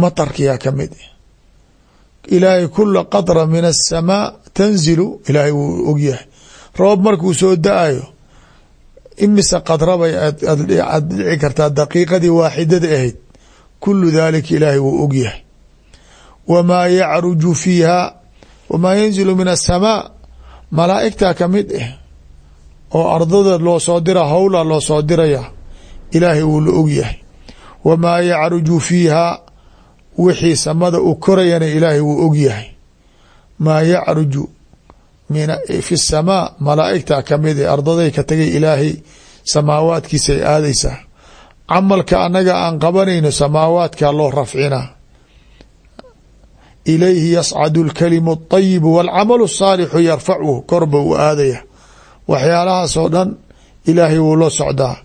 matarkiyaa ka mid ilaahay kula qatra min aلsamaa tanzilu ilaahay wuu ogyahay roob markuu soo da'ayo imise qadrabay aad dhici kartaa daqiiqadii waaxidada ahayd kulu dalika ilaahay wuu ogyahay wamaa yacruju fiiha wamaa yanzilu min aلsamaa malaa'igtaa ka mid ah oo ardada loo soo dira howla loo soo diraya ilaahay wuu la ogyahay wamaa yacruju fiiha wixii samada u korayana ilaahay wuu ogyahay maa yacruju fi samaa malaa'igta kamid e ardaday ka tagay ilaahay samaawaadkiisay aadaysaa camalka annaga aan qabanayno samaawaadka loo rafcinaa ilayhi yascadu اlkalimu الطayibu wاlcamalu الsaalixu yarfacuhu korba uu aadaya waxyaalahaas oo dhan ilaahay wuu la socdaa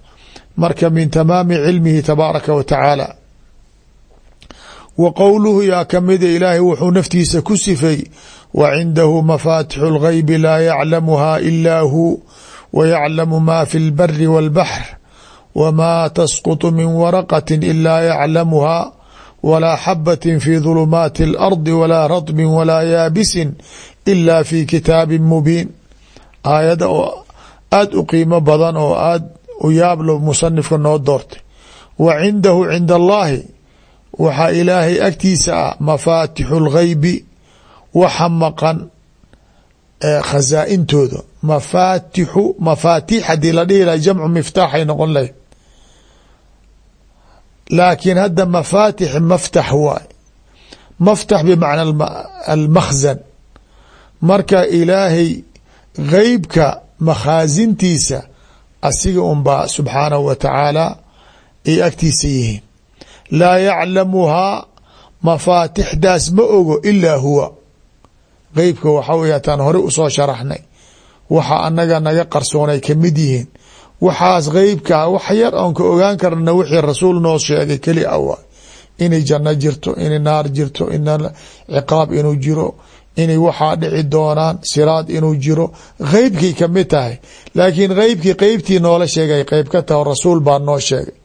marka min tamaami cilmihi tabaaraka wa tacaala wa qowluhu yaa kamida ilaahay wuxuu naftiisa ku sifay wa cindahu mafaatixu اlgaybi laa yaclamuha ila hu wa yaclamu ma fi اlbari wاlbaxr wma tasquط min waraqati ila yaclamuha walaa xabati fi dulumaati اlardi walaa radbin walaa yaabisin ila fi kitaabi mubiin aayada oo aada u qiimo badan oo aada u yaablo musanifka noo doortay wa cindahu cinda allahi waxaa ilaahay agtiisa ah mafaatixu اlgaybi waxa maqan khazaa-intooda. Mafaatixu mafaatix haddii la dhihi laha jamcu miftaaxay noqon lahayd. Laakiin hadda mafaatix maftax waay maftax bimacna almakhzan marka ilaahay geybka makhaasintiisa asiga unbaa subxaanahu wa tacaala ay agtiisa yihiin. Laa yaclamuhaa mafaatixdaas ma ogo ilaa huwa geybka waxa wey taan hore u soo sharaxnay. Waxa anaga naga qarsoonay ka mid yihiin. Waxaas geybkaa wax yar oon ka ogaan karna wixii rasuul noo sheegay keli a waa inay janno jirto inay naar jirto in ciqaab inuu jiro inay waxaa dhici doonaan siraad inuu jiro. Geybkay ka mid tahay. Laakiin geybkii qeybtii noola sheegay qeyb ka rasuul baa noo sheegay.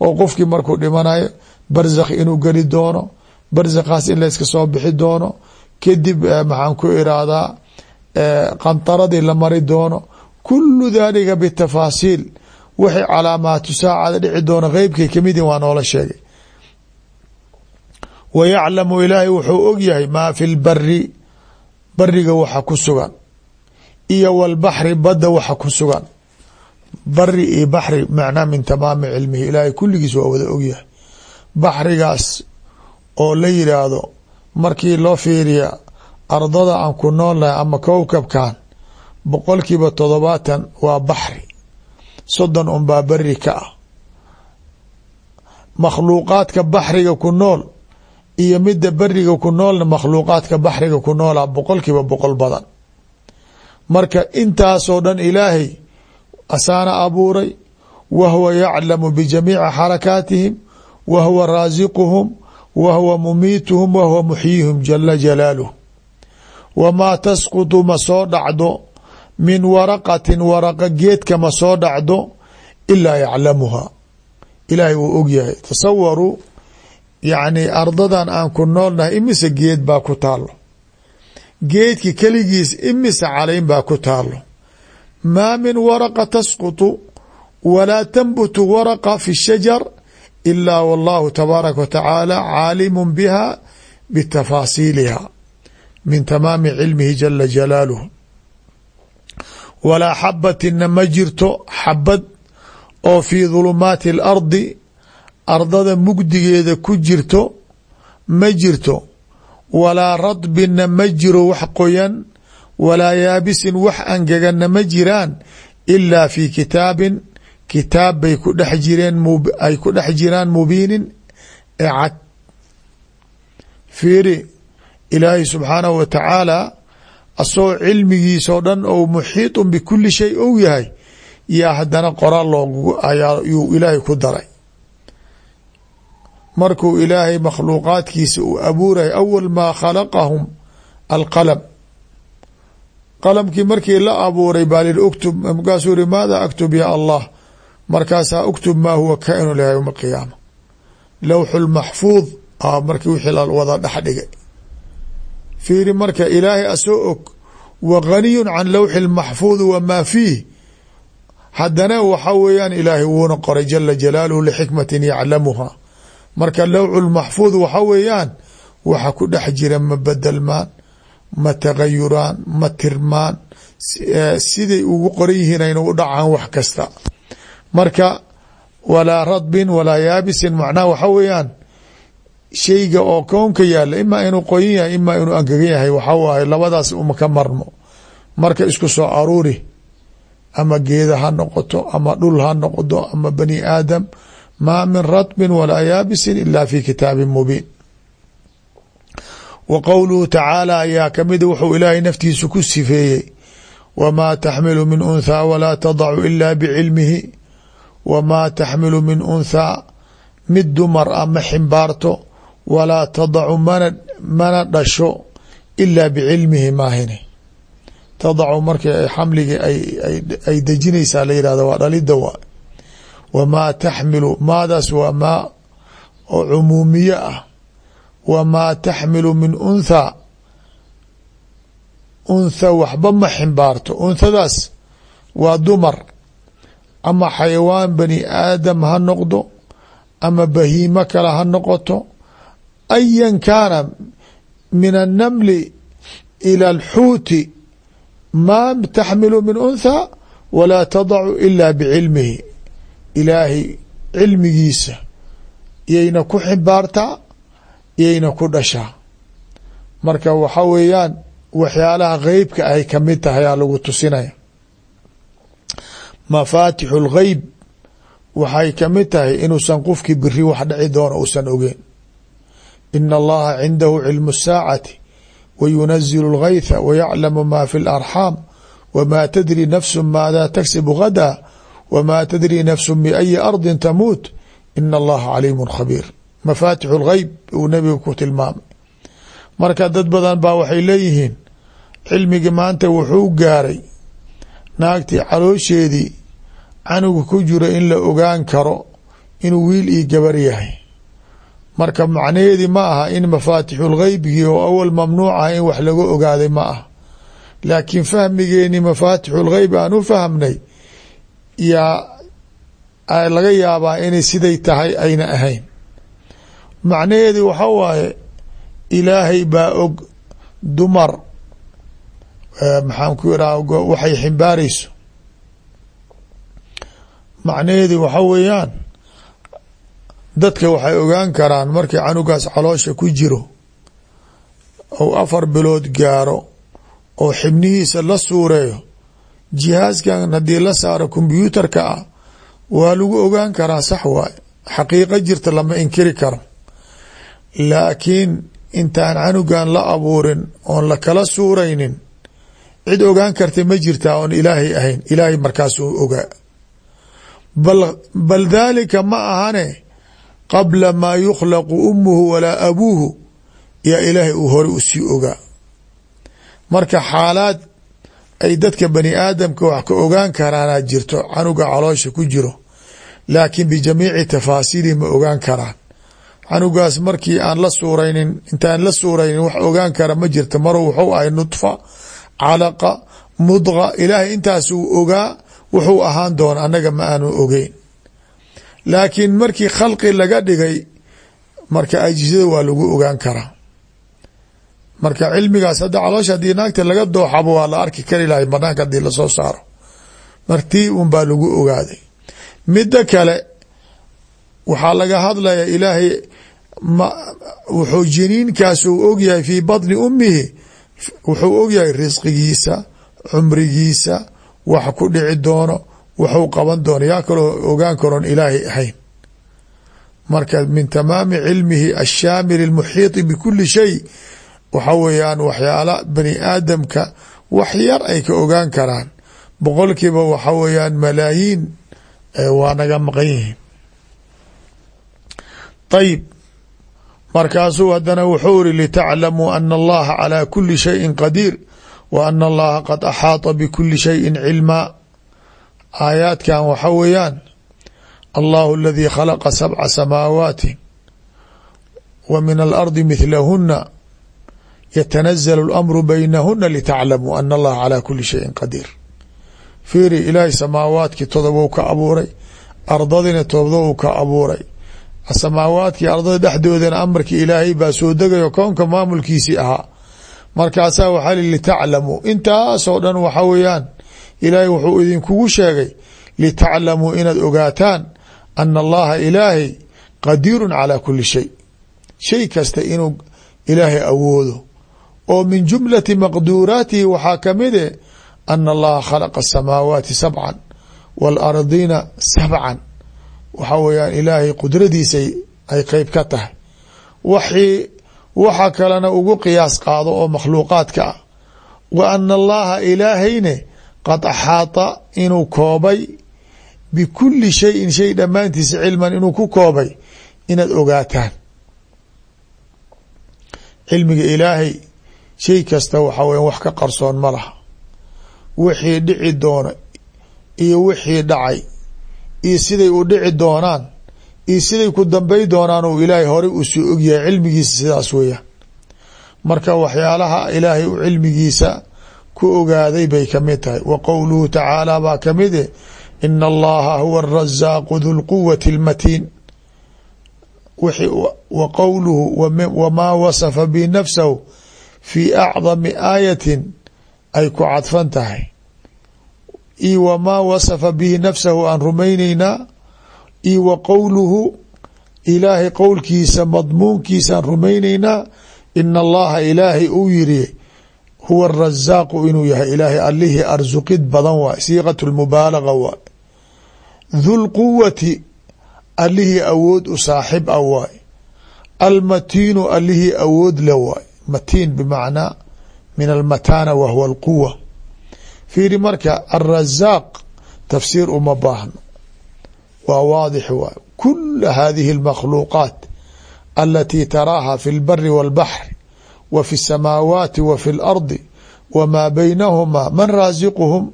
Oo qofkii markuu dhimanayo barzakh inuu geli doono. Barzakhaas in layska soo bixi doono kadib maxaan ku irahdaa qantaradii la mari doono kulu dalika bitafaasiil waxay calaamaatu saacada dhici doono qeybkay ka mid waa noola sheegay. Wa yaclamu ilaahay wuxuu og yahay maa fi lbari bariga waxa ku sugan iyo walbaxri badda waxa ku sugan. Bari iyo baxri macnaa min tamaami cilmihi ilaahay kulligiis waa wada ogyahay baxrigaas oo la yidhaahdo markii loo fiiriya ardada aan ku noolnahay ama kowkabkan boqolkiiba todobaatan waa baxri soddon unbaa beri ka ah. Makhluuqaadka baxriga ku nool iyo midda beriga ku noolna makhluuqaadka baxriga ku noola boqolkiiba boqol badan. Marka intaasoo dhan ilaahay asaana abuuray wa huwa yaclamu bijamiici xarakaatihim wa huwa raasiquhum wa huwa mumiituhum wa huwa muxyiihim jala jalaaluh wamaa tasqutu ma soo dhacdo min waraqatin waraqa geedka ma soo dhacdo ilaa yaclamuha ilaahay wuu ogyahay tasawaruu yacni ardadan aan ku noolnahay imise geed baa ku taalo geedki keligiis imise calayn baa ku taalo maa min waraqa tasqutu walaa tanbutu waraqa fi shajar ilaa wallahu tabaaraka wa tacaala caalimu biha bitafaasiiliha min tamaami cilmihi jala jalaaluh walaa xabatina ma jirto xabad oo fii dulumaati alardi ardada mugdigeeda ku jirto ma jirto walaa radbina ma jiro wax qoyan walaa yaabisin wax angagana ma jiraan ilaa fi kitaabin kitaab bay ku dhex jireen ay ku dhex jiraan mubiinin ee cad. Fiiri ilaahay subxaanahu wa tacaala asagoo cilmigiisoo dhan ou muxiiطun bikuli shay ou yahay yaa haddana qoraal loogu ayaa yuu ilaahay ku daray. Markuu ilaahay makhluuqaadkiisa uu abuuray awal maa khalaqahum alqalam. Qalamkii markii la abuuray baa lihi uktub markaasuu maada aktub ya allah markaasaa uktub maa huwa kainu laha yowma alqiyaama. Lowxu lmaxfuud a markii wixii la wada dhex dhigay. Fiiri marka ilaahay asoo og wa ganiyun can lawxi lmaxfuud wamaa fiih. Haddana waxa weeyaan ilaahay wuuna qoray jala jalaaluhu lixikmatin yaclamuha marka lawxu lmaxfuud waxa weeyaan waxa ku dhex jira ma bedelmaan ma tagayuraan ma tirmaan siday ugu qoran yihiin ayna u dhacaan wax kasta marka walaa radbin walaa yaabisin macnaha waxa weeyaan shayga oo kownka yaalla imaa inuu qoyan yahay imaa inuu angegan yahay waxa waaye labadaas uma ka marmo. Marka isku soo aruuri ama geeda ha noqoto ama dhul ha noqdo ama bani aadam maa min radbin walaa yaabisin ila fi kitaabin mubiin. Wa qowluhu tacaala ayaa kamida wuxuu ilaahay naftiisa ku sifeeyey wamaa taxmilu min unthaa walaa tadacu ila bicilmihi wamaa taxmilu min unthaa mid dumar a ma ximbaarto walaa tadacu mana mana dhasho ilaa bicilmihi maahine tadacu markii xamligii ay dejinaysaa la yihahdo waa dhalida waa wamaa taxmilu maadaas waa maa oo cumuumiye ah wamaa taxmilu min unthaa untha waxba ma ximbaarto unthadaas waa dumar ama xayawaan bani aadam ha noqdo ama bahiimo kale ha noqoto ayan kaana min annamli ila alxuuti maa taxmilu min unthaa walaa tadacu ila bicilmihi ilaahay cilmigiisa yayna ku ximbaartaa yayna ku dhashaa. Marka waxa weeyaan waxyaalaha geybka ay ka mid tahay aa lagu tusinaya mafaatixu lgeyb waxay kamid tahay inuusan qofkii biri wax dhici doono uusan ogeen ina allaha cindahu cilmu الsaacati wa yunazilu اlgaytha wa yaclamu ma fi اlarxaam wma tadri nafsu maada tagsibu gada wma tadri nafsu biayi ardi tamuut ina allaha caliimu khabiir mafaatixu lgeyb uu nabiga ku tilmaamay marka dad badan baa waxay leeyihiin cilmigi maanta wuxuu gaaray naagtii caloosheedii canuga ku jiro in la ogaan karo inuu wiil io gabar yahay. Marka macnaheedii ma aha in mafaatixulgeybgii oo awal mamnuuc ah in wax laga ogaaday ma ah laakiin fahmigeeni mafaatixulgeyb aan u fahmnay yaa laga yaabaa inay siday tahay ayna ahayn. Macnaheedii waxa waaye ilaahay baa og dumar maxaan ku iraa waxay ximbaarayso macnaheedii waxa weeyaan dadka waxay ogaan karaan markii canugaas caloosha ku jiro ou afar bilood gaaro oo xibnihiisa la suureeyo jihaaskan haddii la saaro kombyuutarka ah waa lagu ogaan karaa sax waaye. Xaqiiqo jirta lama inkiri karo. Laakiin intaan canugan la abuurin oon la kala suuraynin cid ogaan karta ma jirtaa oon ilaahay ahayn. Ilaahay markaasuu ogaa bal daalika ma ahane qabla maa yukhlaqu umuhu walaa abuuhu. Yaa ilaahay uu hore u sii ogaa marka xaalaad ay dadka bani aadamka wax ka ogaan karaanaa jirto canuga caloosha ku jiro. Laakiin bijamiici tafaasiilihi ma ogaan karaan. Canugaas markii aan la suuraynin intaan la suuraynin wax ogaan kara ma jirto. Mar wuxuu ahay nudfa calaqa mudqa ilaahay intaasuu ogaa wuxuu ahaan doona annaga ma aanu ogeyn. Laakiin markii khalqi laga dhigay marka ajisada waa lagu ogaan karaa. Marka cilmigaas hadda caloosha haddii naagta laga dooxabo waa la arki kari lahay banaanka haddii la soo saaro. Martii un baa lagu ogaaday. Midda kale waxaa laga hadlaya ilaahay wuxuu jiniinkaasuu ogyahay fii badni ummihi wuxuu ogyahay risqigiisa cumrigiisa wax ku dhici doono waxuu qaban doono. Yaa kaloo ogaan karoon ilaahay ahayn. Marka min tamaami cilmihi ashaamil اlmuxiiطi bikuli shay waxa weeyaan waxyaala bani aadamka wax yar ay ka ogaan karaan. Boqolkiiba waxa weeyaan malaayiin waa naga maqan yihiin. Ayib markaasuu haddana wuxuu iri litaclamuu ana allaha calaa kuli shayin qadiir wa ana allaha qad axaata bikuli shayin cilmaa aayaadkan waxa weeyaan allahu aladii khalaqa sabca samaawaati wa min alardi mihlahuna yatanazal اlamru baynahuna litaclamuu ana allaha calaa kuli shayin qadiir. Fiiri ilaahay samaawaadkii todoba u ka abuuray ardadina todoba u ka abuuray samaawaadkii ardada dhexdoodana amarkii ilaahay baa soo degayo koonka maamulkiisii ahaa. Markaasaa waxaa li litaclamuu intaasoo dhan waxa weeyaan ilaahay wuxuu idinkugu sheegay litaclamuu inaad ogaataan ana allaha ilaahay qadiirun calaa kuli shay. Shay kasta inuu ilaahay awoodo. Oo min jumlati maqduuraatihi waxaa ka mid e ana allaha khalaqa asamaawaati sabcan waalardina sabcan waxa weeyaan ilaahay qudradiisa ay qeyb ka tahay. Waxii waxa kalena ugu qiyaas qaado oo makhluuqaadka ah wa ana allaha ilaahayne qad axaata inuu koobay bikuli shayin shay dhammaantiisa cilman inuu ku koobay inaad ogaataan. Cilmiga ilaahay shay kasta waxa weya wax ka qarsoon ma laha. Wixii dhici doona iyo wixii dhacay iyo siday u dhici doonaan iyo siday ku dambay doonaan uu ilaahay horey u soo ogyahay cilmigiisa sidaas weeyaan. Marka waxyaalaha ilaahay u cilmigiisa ku ogaaday bay ka mid tahay. Wa qowluhu tacaala baa ka mid e ina allaha huwa arazaaqu du lquwati اlmatiin wa qowluhu wamaa wasafa bi nafsahu fi acdami aayatin ay ku cadfan tahay io wamaa wasafa bihi nafsahu aan rumayneynaa io wa qowluhu ilaahay qowlkiisa madmuunkiisaan rumayneynaa ina allaha ilaahay uu yiri huwa arazaaqu inuu yahay ilaahay allihii arsuqid badan waay siiqat lmubaalaga waay dhu lquwati allihii awood u saaxib a waay almatiinu allihii awood le waay matiin bimacnaa min almataana wa alquwa fiiri marka alrazaaq tafsiir uma baahno waa waadix waay kula hadihi اlmakhluuqaat alatii taraaha fi اlbari wاlbaxri wa fi الsamaawaati wa fi اlardi wamaa baynahumaa man raasiquhum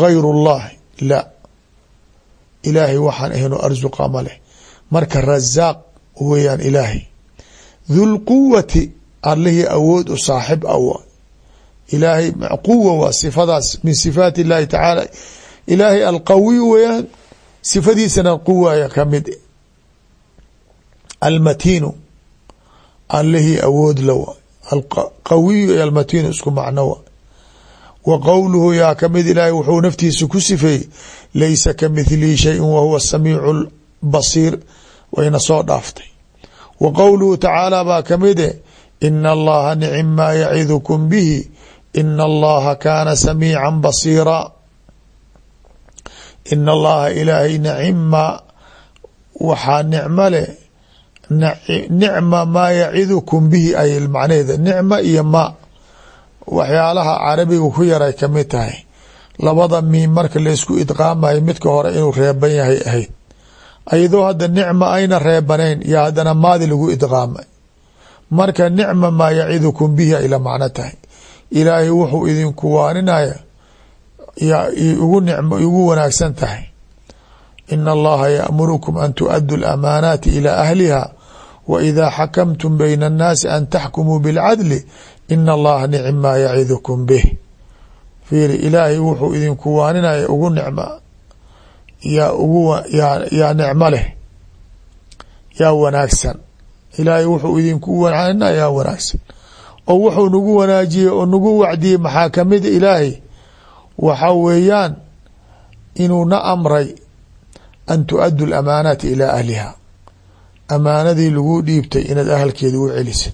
gayr اllahi la ilaahay waxaan ahayno arsuqa ma leh marka razaaq weeyaan ilaahay dhulquwati allihii awood u saaxib a waa ilaahay quwa waa sifadaas min sifaat اllahi tacaala. Ilaahay alqawiy weeyaan sifadiisana quwaya ka mid almatiinu allihii awood waa. Alqawiyu iyo almatiinu isku macno waa. Wa qowluhu yaa ka mid ilaahay wuxuu naftiisa ku sifeeyey laysa kamithlihi shayin wa huwa samiicu basiir. Wayna soo dhaaftay. Wa qowluhu tacaala baa ka mid e ina allaha nicim maa yacidukum bihi ina allaha kaana samiica basiira ina allaha ilaahay nicima waxaa nicmo leh nicma maa yacidukum bihi ay macnaheeda nicma iyo ma waxyaalaha carabiga ku yaray ka mid tahay labada miim marka laysku idqaamayo midka hore inuu reeban yahay ahayd ayadoo hadda nicma ayna reebanayn yo haddana maadi lagu idqaamay marka nicma maa yacidukum bihi ay la macno tahay ilaahay wuxuu idinku waaninaya ugu nicmo ugu wanaagsan tahay. Ina allaha yaamurukum an tuaduu lamaanaati ilaa ahliha wa idaa xakamtum bayna annaasi an taxkumuu bilcadli ina allaha nicim maa yacidukum bih. Fiiri ilaahay wuxuu idinku waaninaya ugu nicma yaa ugu yaa nicmo leh yaa wanaagsan. Ilaahay wuxuu idinku waaninaya yaa wanaagsan oo wuxuu nagu wanaajiyey oo nagu wacdiyey maxaa kamida ilaahay waxa weeyaan inuu na amray an tuaddu lamaanaati ilaa ahliha. Amaanadii lagu dhiibtay inaad ahalkeeda u celisid.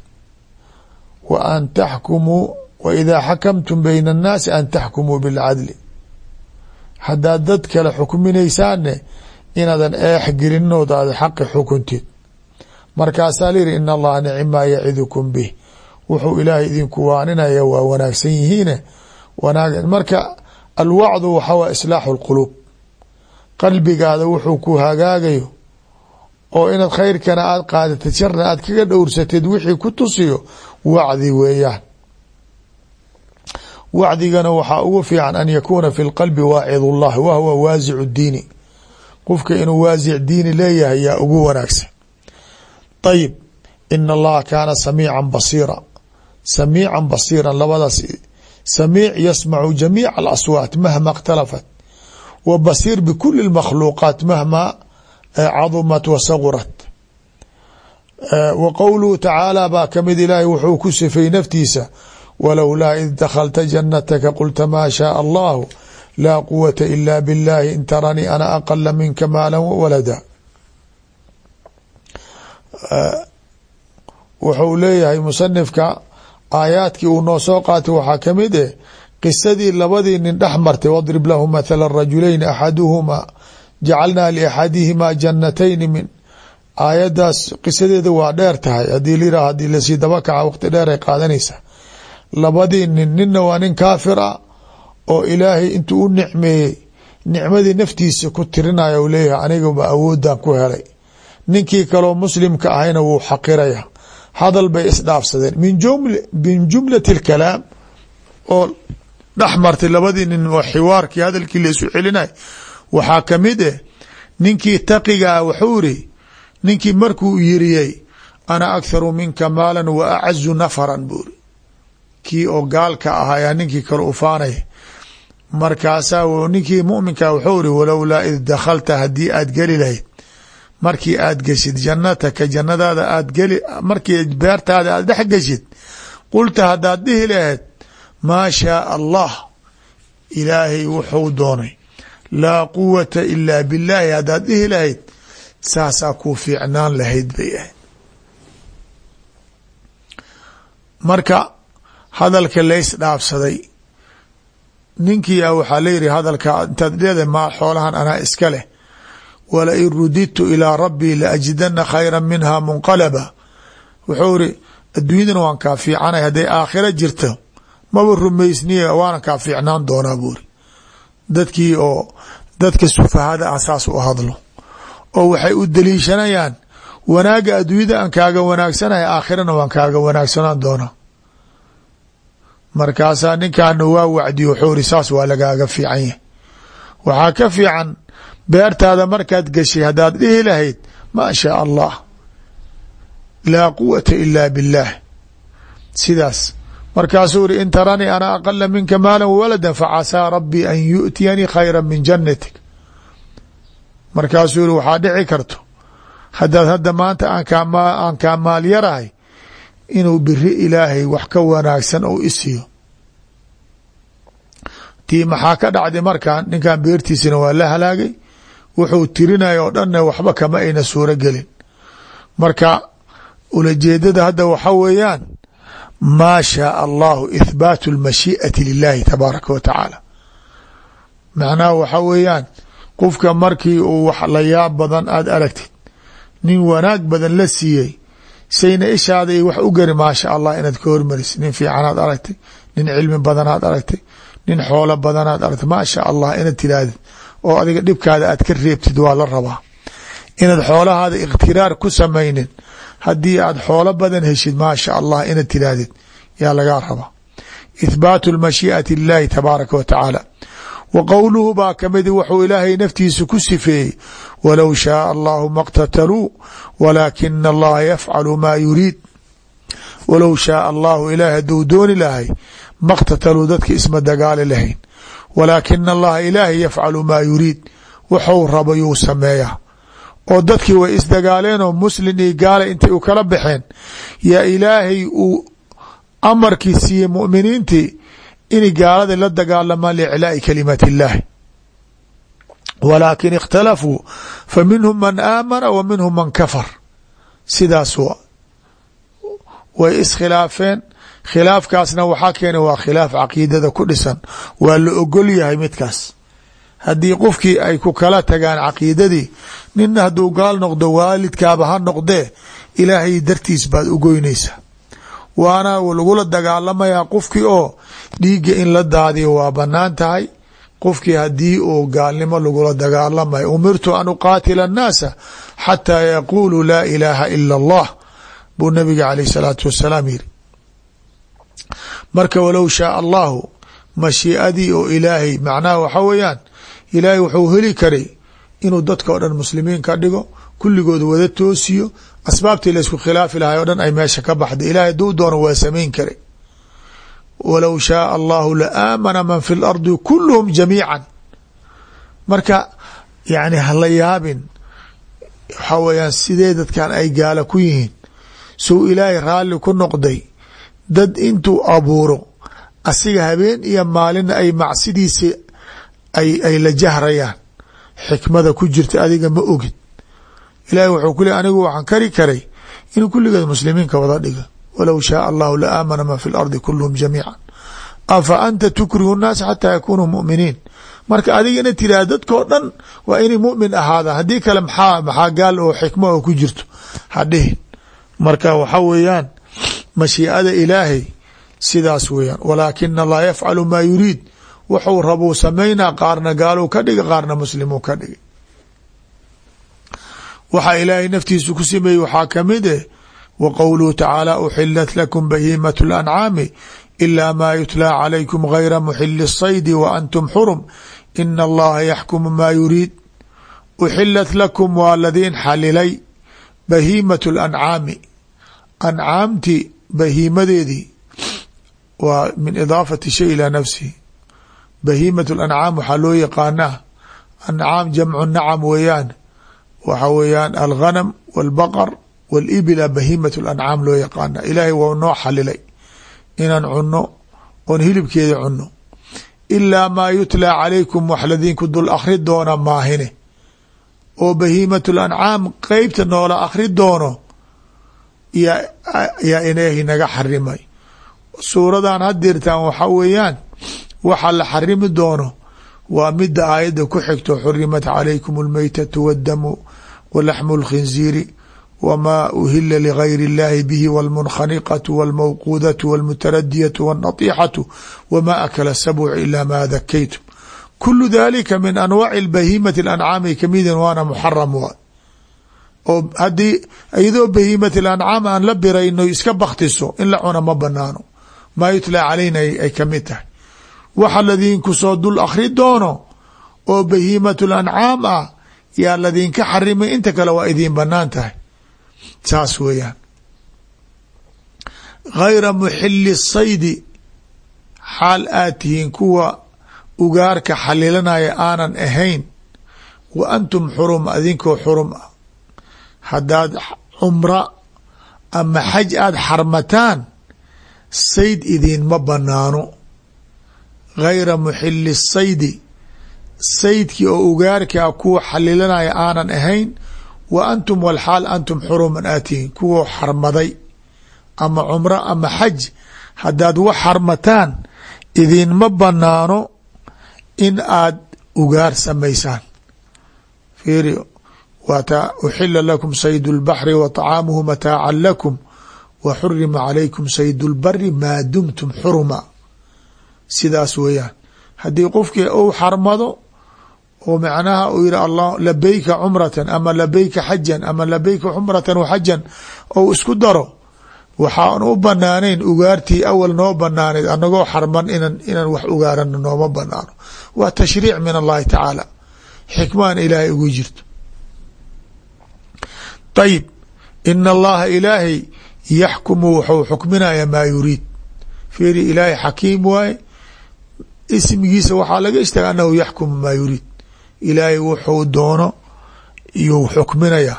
Wa an taxkumuu wa idaa xakamtum bayna annaasi an taxkumuu bilcadli haddaad dad kale xukminaysaanne inaadan eex gelinood xaqi xukuntid. Markaasaa layihi in allaha nicim maa yacidukum bih wuxuu ilaahay idinku waaninaya waa wanaagsan yihiine. Wanaag marka alwacdu waxaa waa islaaxu lquluub qalbigaada wuxuu ku hagaagayo oo inaad khayrkana aad qaadatid sharna aad kaga dhowrsatid wixii ku tusiyo wacdi weeyaan. Wacdigana waxaa ugu fiican an yakuuna fi lqalbi waacid اllah wa huwa waasicu diini. Qofka inuu waasic diini leeyahay yaa ugu wanaagsan. Ayib ina allaha kaana samiica basiira samiican basiiran labadaas samiic yasmacu jamiica alaswaat mahma اkhtalafat wa basiir bikuli اmakhluuqaat mahma cadumat wa sagurat wa qowluhu tacaala baa kamid ilaahay wuxuu ku sifay naftiisa walowlaa id dakhalta janataka qulta maa shaaa allahu laa quwata ila biاllahi in taranii ana aqala minka maala wawalada wuxuu leeyahay musanifka aayaadkii uu noo soo qaatay waxaa ka mid eh qisadii labadii nin dhex martay wadrib lahu mathala rajulayn axaduhumaa jacalnaa liaxadihimaa janatayni min. Aayadaas qisadeeda waa dheer tahay haddii layihah haddii la sii daba kaca waqti dheer ay qaadanaysaa. Labadii nin ninna waa nin kaafir ah oo ilaahay intuu u nicmeeyey nicmadii naftiisa ku tirinaya u leeyahay anigaba awooddan ku helay. Ninkii kaloo muslimka ahayna wuu xaqiraya hadal bay isdhaafsadeen min jumlati اkalaam oo dhex martay labadii nin oo xiwaarkii hadalkii laisu celinay waxaa ka mid eh ninkii taqigaa wuxuu iri ninkii markuu yiriyey ana akharu minka maala wa acazu nafaran buuri kii oo gaalka ahayaa ninkii kale ufaanay markaasaa ninkii muminka wuxuu iri walowlaa id dakhalta haddii aad geli lahayd markii aad geshid jannataka jannadaada aad geli markii beertaada aad dhex geshid qulta haddaad dhihi lahayd maa shaaa allah ilaahay wuxuu doonay laa quwata ilaa billaahi haddaad dhihi lahayd saasaa kuu fiicnaan lahayd bay ahayd marka hadalka lays dhaafsaday ninkii a waxaa layihi hadalka intaad leedahay maa xoolahan anaa iska leh walain rudidtu ilaa rabbii laajidana khayra minha munqalaba. Wuxuu iri adduunyadana waan kaa fiicanay hadday aakhira jirto maba rumaysniye waana kaa fiicnaan doonaa buuri dadkii oo dadka sufahada ah saas u hadlo oo waxay u daliishanayaan wanaaga adduunyada aan kaaga wanaagsanahay aakhirana waan kaaga wanaagsanaan doonaa. Markaasaa ninkaana waa wacdiyo wuxuu iri saas waa lagaaga fiican yahy waxaa ka fiican beertaada markaad gashay haddaad dhihi lahayd maa shaa allah laa quwata ila biاllah sidaas. Markaasuu iri in taranii ana aqala minka maala wawalada facasaa rabbii an yu'tiyanii khayra min jannatik. Markaasuu iri waxaa dhici karto. Haddaad hadda maanta aan kaa maal yarahay inuu biri ilaahay wax ka wanaagsan ou isiyo tii maxaa ka dhacday markan ninkan beertiisina waa la halaagay wuxuu tirinaya oo dhanna waxba kama ayna suuro gelin marka ulajeedada hadda waxa weeyaan maa shaaa allahu ithbaatu اlmashii'ati lilahi tabaaraka wa tacaala. Macnaha waxa weeyaan qofka markii uu wax la yaab badan aada aragtid nin wanaag badan la siiyey sayna ishaada i wax u gari maasha allah inaad ka hormarisid nin fiicanaad aragtay nin cilmi badanaad aragtay nin xoolo badanaad aragtay maasha allah inaad tirahdid oo adiga dhibkaada aad ka reebtid waa la rabaa. Inaad xoolahaada ikhtiraar ku samaynin haddii aad xoolo badan heshid maasha allah inaad tirahdid yaa lagaa rabaa. Ithbaatu lmashii'ati lilahi tabaaraka wa tacaala. Wa qowluhu baa kamidi wuxuu ilaahay naftiisa ku sifeeyey walow shaaa allahu ma qtataluu walaakina allaha yafcalu maa yuriid. Walow shaaa allahu ilaah hadduu dooni lahay ma qtataluu dadka isma dagaali lahayn walaakina allaha ilaahay yafcalu maa yuriid wuxuu rabo yuu sameeyaa oo dadkii way isdagaaleenoo muslin iyo gaala intay u kala baxeen yaa ilaahay uu amarkii siiyey mu'miniintii inay gaaladii la dagaalamaan liiclaa'i kalimaati illaahi walaakin ikhtalafuu fa minhum man aamana wa minhum man kafar. sidaas wa way iskhilaafeen khilaafkaasna waxaa keena waa khilaaf caqiidada ku dhisan. Waa la ogol yahay midkaas. Haddii qofkii ay ku kala tagaan caqiidadii nina hadduu gaal noqdo waalidkaaba ha noqdee ilaahay dartiis baad u goynaysaa. Waana lagula dagaalamayaa qofkii oo dhiigga in la daadiyo waa bannaan tahay. Qofkii haddii uu gaalnimo lagula dagaalamayo umirtu an uqaatila annaasa xataa yaquuluu laa ilaaha ila allah buu nabiga caleyh salaatu wasalaam yiri marka walow shaaa allahu mashiiadii oo ilaahay macnaha waxa weeyaan ilaahay wuxuu heli karay inuu dadka o dhan muslimiin ka dhigo kulligood wada toosiyo asbaabtii laysku khilaafi lahay o dhan ay meesha ka baxda ilahay hadduu doono waa samayn kara walow shaaa allahu la aamana man fi lardi kulluhum jamiica marka yani hala yaabin waxaa weeyaan sidee dadkan ay gaala ku yihiin? Suu ilaahay raalli ku noqday dad intuu abuuro asiga habeen iyo maalina ay macsidiisa ay la jahrayaan. Xikmada ku jirta adiga ma ogid ilahay wuxuu ku le anigu waxaan kari karay inuu kulligeed muslimiinka wada dhiga walow shaaa allahu la aamana man fi lardi kulluhum jamiica afa anta tukrihu nnaasa xataa yakunuu mu'miniin? Marka adigana tiraah dadkoo dhan waa inay mu'min ahaadaan haddii kale maxaa maxaa gaal oo xikmo oo ku jirto? Hadhihin marka waxa weeyaan mashiiada ilaahay sidaas weeyaan. Walaakina allaha yafcalu maa yuriid. Wuxuu rabuu samaynaa qaarna gaaluu ka dhiga qaarna muslimuu ka dhiga waxaa ilaahay naftiisu ku sameeyey waxaa ka mid eh wa qowluhu tacaala uxilat lakum bahiimat lancaami ila ma yutlaa calaykum gayra muxili saydi wa antum xurum. Ina allaha yaxkumu maa yuriid. Uxilat lakum waa ladiin xalilay bahiimat lancaami. Ancaamti bahiimadeedii waa min idaafati shay ilaa nafsihi bahiimat lancaam waxaa loo yaqaanaa ancaam jamcu nacam weeyaan. Waxa weeyaan alghanam walbaqar walibila bahiimat lancaam loo yaqaana ilaahay waa noo xalilay inaan cunno oon hilibkeeda cunno. Ilaa maa yutlaa calaykum wax ladinku dul akhri doona maahine. Oo bahiimatu lancaam qeybta noola akhri doono yaa ilaahi naga xarimay suuradan hadirtaan waxa weeyaan waxa la xarimi doono waa mida aayadda ku xigto xurimat calaykum اlmaytatu wاdamu walaxmu اlkhinziiri wma uhila ligayr اllahi bihi wاlmunkhaniqaةu wاlmawquudaةu wاlmutaradiyatu wاlnaطixatu wma akala sabc ila ma dakaytum kulu dalika min anwaaci bahimati اlancaami kamidin waana muxaram waay oo haddii iyadoo bahiimat اlancaam aan la birayno iska baktiso in la cuna ma banaano maa yutlaa calayna ay ka mid tahay. Waxa ladinku soo dul akhri doono oo bahiimat اlancaam ah yaa ladinka xarimay inta kale waa idiin bannaan tahay. Saas weeyaan. Gayra muxili saydi xaal aad tihiin kuwa ugaarka xalilanaya aanan ahayn. Wa antum xurum adinkoo xurum ah haddaad cumra ama xaj aada xarmataan sayd idiinma banaano gayra muxili saydi saydkii oo ugaarkaa kuwa xalilanaya aanan ahayn wa antum walxaal antum xuruman aatihin kuwa xarmaday ama cumro ama xaj haddaad wax xarmataan idinma banaano in aad ugaar samaysaan. Fiiri uxila lakum sayd اlbaxri wa طacaamuhu mataacan lakum wa xurima calaykum sayd اlbari maa dumtum xuruma sidaas weeyaan haddii qofkii uu xarmado oo macnaha uu yihi allah labeyka cumratan ama labeyka xajan ama labeyka cumratan wa xajan ou isku daro waxaan u banaanayn ugaartii awal noo banaaneyd anagoo xarman inan inaan wax ugaarano nooma banaano waa tashriic min allahi tacaala xikmaan ilaahay ugu jirto ayib ina allaha ilaahay yaxkumu wuxuu xukminaya maa yuriid fiiri ilaahay xakiim waaye ismigiisa waxaa laga istaaga anahu yaxkumu maa yuriid ilaahay wuxuu doono iyuu xukminaya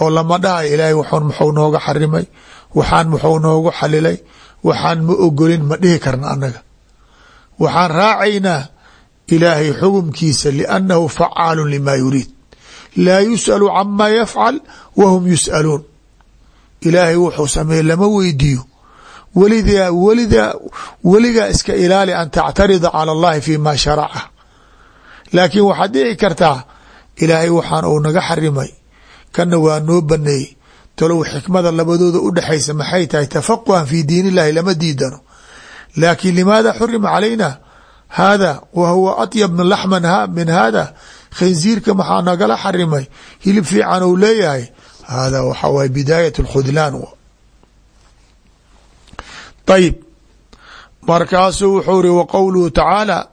oo lama dhahay ilaahay wxun muxuu nooga xarimay waxaan muxuu noogu xalilay waxaan ma ogolin ma dhihi karna annaga waxaan raacaynaa ilaahay xukumkiisa liannahu facaalu lima yuriid laa yusأalu cama yafcal wa hum yusأaluun ilaahay wuxuu sameeye lama weydiiyo welidaa welidaa weligaa iska ilaali an tactarida calى اllahi fi ma sharaca laakiin waxaad dhici kartaa ilaahay waxaan uu naga xarimay kana waa noo baneeyey talow xikmada labadooda udhexaysa maxay tahay tafaquhan fi diin illahi lama diidano laakiin limaada xurima calayna hada wa huwa atyab min laxman min hada khinziirka maxaa nagala xarimay hilib fiican uu leeyahay hada waxa waye bidaayat اlkhudlaan ayib markaasuu wuxuu ri wa qowluhu tacaala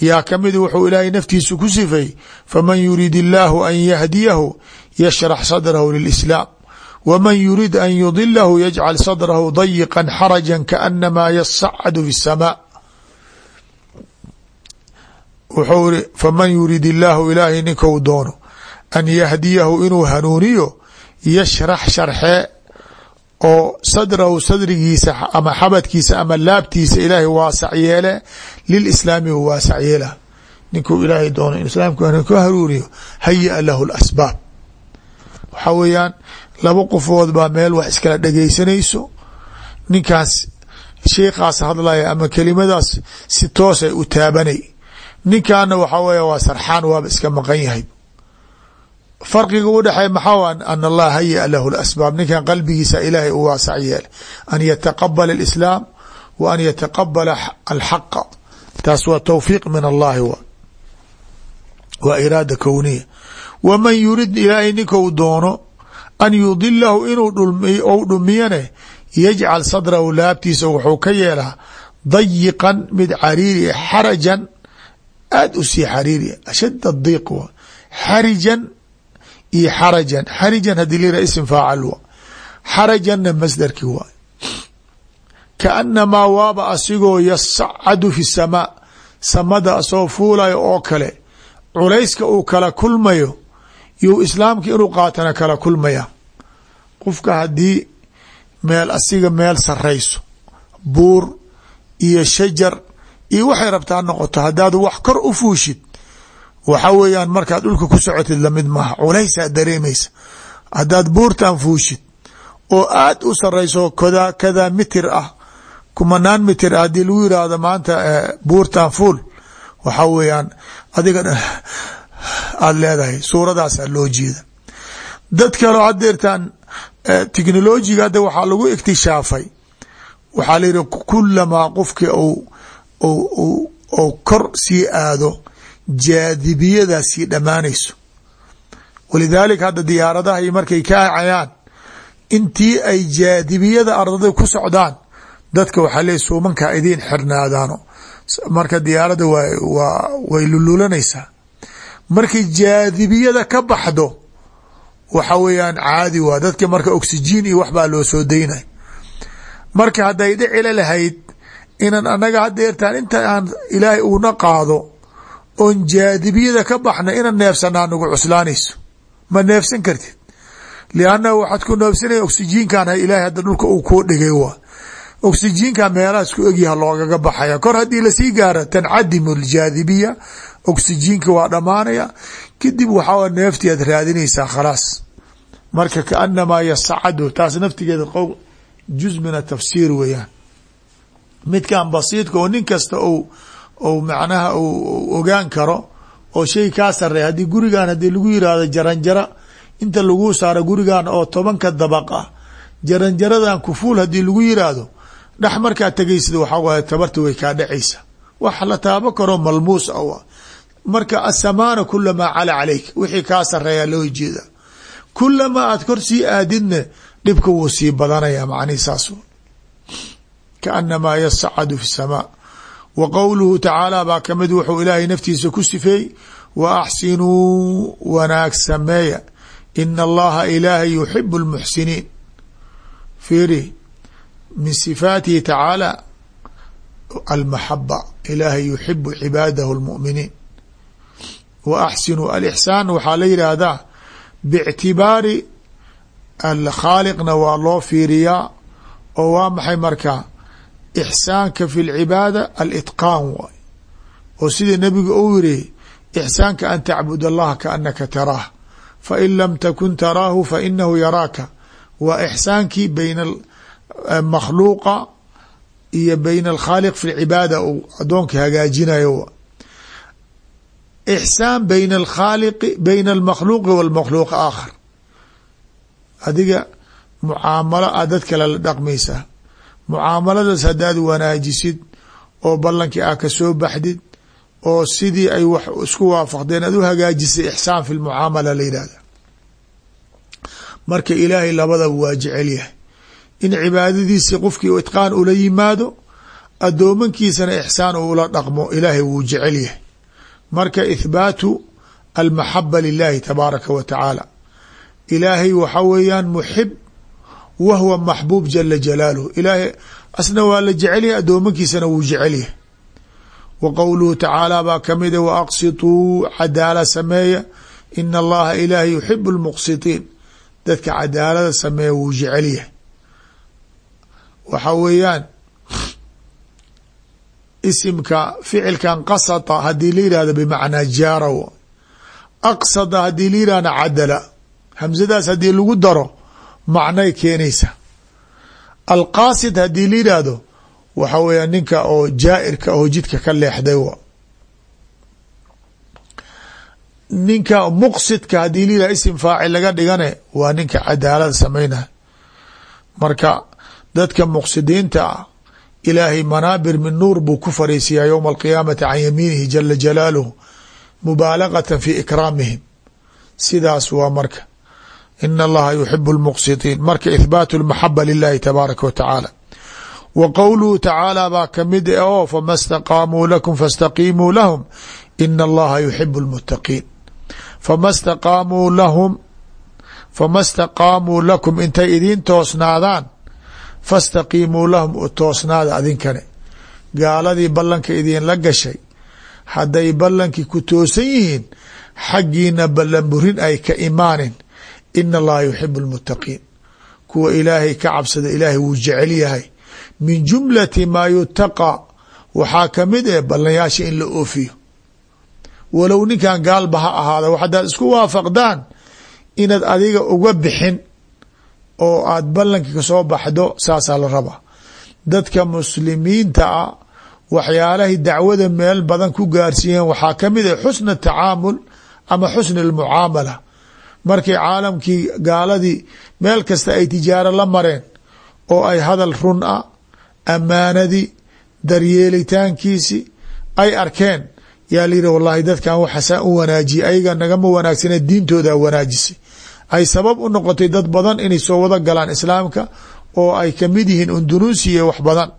yaa kamid wuxuu ilaahay naftiisa ku sifay faman yuriid illaahu an yahdiyahu yashrax sadrahu lilislaam wman yurid an yudilahu yajcal sadrahu dayiqa xaraja kaanamaa yasacadu fi الsamaa wuxuu iri faman yurid illaahu ilaahay ninkou doono an yahdiyahu inuu hanuuniyo yashrax sharxee oo sadrahu sadrigiisa ama xabadkiisa ama laabtiisa ilaahay waasac yeele lilislaami u waasac yeela ninkuu ilaahay doono in islaamka ku hanuuniyo haya lahu lasbaab waxaa weeyaan laba qofood baa meel wax iskala dhegeysanayso ninkaas sheikaas hadlaya ama kelimadaas si toosay u taabanay ninkaana waxaa weya waa sarxaan waaba iska maqan yahay. Farqiga u dhexeey maxaa an allah haya lahu lasbaab ninkan qalbigiisa ilaahay u waasac yeelay. An yataqabala alislaam wa an yataqabala alxaqa taas waa towfiiq min allahi wa waa iraada kowniya waman yurid ilaahay ninkou doono an yudilahu inuu ou dhumiyane yajcal sadrahu laabtiisa wuxuu ka yeelaa dayiqan mid cariiri xarajan aada u sii xariiri ashad diiq w xarijan iyo xarajan. Xarijan haddii lira ism faacil wa. Xarajanna masdarki waay kaanamaa waaba asigoo yasacadu fi samaa. Samada asoo fuulayo oo kale. Culayska uu kala kulmayo you islaamka inuu qaatana kala kulmaya. Qofka haddii meel asiga meel sarayso buur iyo shajar iyo waxay rabtaa noqoto haddaad wax kor u fuushid waxa weeyaan markaad dhulka ku socotid la mid maaha culaysaa dareemaysa. Haddaad buurtan fuushid oo aad u sarayso kada kada mitir ah kumanaan mitir ah haddii lagu yiraahdo maanta buurtan fuul waxa weeyaan adiga aada leedahay suuradaasaa loo jeeda dad kaleo hadeertaan technolojiga hadda waxaa lagu iktishaafay waxaa la yihi kulamaa qofki ou kor sii aado jaadibiyada sii dhammaanayso. Walidaalika hadda diyaaradaha markay kaacayaan intii ay jaadibiyada ardada ku socdaan dadka waxaa leey suumankaa idiin xirnaadaano. Marka diyaaradda waa way lululanaysaa markay jaadibiyada ka baxdo waxa weeyaan caadi waa dadka marka oxygen iyo waxbaa loo soo daynay. Marka hadday dhicila lahayd inan anaga hadeertaan inta aan ilaahay uuna qaado oon jaadibiyada ka baxna inan neefsanaa nagu cuslaanayso. Ma neefsan kartid. Liannahu waxaad ku neefsanaya oxygenkan ilaahay hadda dhulka uu kuu dhigay waa. Oxygenka meelahaas ku egyaha loogaga baxaya. Kor haddii la sii gaaro tancadimu aljaadibiya oxygenka waa dhammaanaya. Kadib waxaa neeftii aad raadinaysaa khalaas. Marka kaanamaa yasacadu taas naftigeeda qow juz min atafsiir weeyaan midkan basiidka oo nin kasta ou macnaha ogaan karo oo shay kaa sareeya haddii gurigan haddii lagu yiraahdo jaranjara inta lagu saaro gurigan oo tobanka dabaq ah jaranjaradan kufuul haddii lagu yiraahdo dhex markaa tegaysid waxaa waay tabarta way kaa dhacaysa. Wax la taabo karo malmuus a marka asamaana kulamaa cala calayk wixii kaa sareeya loo jeeda. Kulamaa aad kor sii aadidne dhibka wuu sii badanaya macnihi kaanamaa yasacadu fi samaa wa qowluhu tacaala baa ka mid wuxuu ilaahay naftiisa ku sifeey wa axsinuu wanaag sameeya ina allaha ilaahay yuxibu lmuxsiniin fiiri min sifaatihi tacaala almaxaba ilaahay yuxibu cibaadahu lmuminiin wa axsinuu alixsaan waxaa la yidhaahdaa bictibaari alkhaaliqna waa loo fiiriyaa oo waa maxay markaa ixsaanka fi lcibaada alitqaan waay. Oo sida nebigu uu yiri ixsaanka an tacbud allaha kaanaka taraah. Fain lam takun taraahu fainahu yaraaka. Waa ixsaankii bayna makhluuqa iyo bayna alkhaaliq fi lcibaada uu adoonka hagaajinayo ixsaan bayna alkhaaliqi bayna almakhluuqi walmakhluuq aakhar. Adiga mucaamalo a dad kale la dhaqmaysaa mucaamaladaas haddaad wanaajisid oo ballankii aa ka soo baxdid oo sidii ay wax isku waafaqdeen aad u hagaajisay ixsaan fi lmucaamala la yidhahda marka ilaahay labadaba waa jecel yahay. In cibaadadiisii qofkii itqaan ula yimaado addoomankiisana ixsaan ula dhaqmo ilaahay wuu jecel yahay. Marka ithbaatu almaxaba lilahi tabaaraka wa tacaala. Ilaahay waxa weeyaan muxib wa huwa maxbuub jala jalaaluhu. Ilaahay asna waa la jecelyahay addoomankiisana wuu jecelyahay wa qowluhu tacaala baa kamida wa aqsituu cadaala sameeya. Ina allaha ilaahi yuxibu lmuqsitiin dadka cadaalada sameeya wuu jecelyahay waxa weeyaan isimka ficilkan qasata haddii la yihahdo bimacnaa jaara aqsada haddii la yihahna cadala hamsadaas daro macnay keenaysa. Alqaasid haddii la yidhaahdo waxa weeya ninka oo jaairka oo jidka ka leexday w ninka muqsidka haddii la yihahdo isim faacil laga dhigane waa ninka cadaalada samaynaya marka dadka muqsidiinta ah ilaahay manaabir min nuur buu ku fariisiyaa yowma alqiyaamati can yamiinihi jala jalaaluhu mubaalagata fi ikraamihim. Sidaas waa marka in allaha yuxibu lmuqsitiin marka ithbaatu lmaxaba lilahi tabaaraka wa tacaala wa qowluhu tacaala baa ka mid oo fama staqaamuu lakum faاstaqiimuu lahum ina allaha yuxibu lmuttaqiin fama staqaamuu lahum fama staqaamuu lakum intay idiin toosnaadaan fastaqiimuu lahum u toosnaada adinkane gaaladii ballanka idiinla gashay hadday ballankii ku toosan yihiin xaggiina ballan burin ay ka imaanin ina allaha yuxibu lmuttaqiin kuwa ilaahay ka cabsada ilaahay wuu jecel yahay. Min jumlati maa yutaqaa waxaa ka mid eh ballanyaasha in la oofiyo. Walow ninkan gaalba ha ahaada haddaad isku waafaqdaan inaad adiga uga bixin oo aad ballankii ka soo baxdo saasaa la rabaa. Dadka muslimiinta ah waxyaalahay dacwada meel badan ku gaarsiiyeen waxaa ka mid ah xusna tacaamul ama xusna almucaamala markay caalamkii gaaladii meel kasta ay tijaaro la mareen oo ay hadal run ah ammaanadii daryeelitaankiisi ay arkeen yaa la yihi wallahi dadkan waxasaa u wanaajiyay ayaga nagama wanaagsane diintooda wanaajisay ay sabab u noqotay dad badan inay soo wada galaan islaamka oo ay kamid yihiin undunuusiya wax badan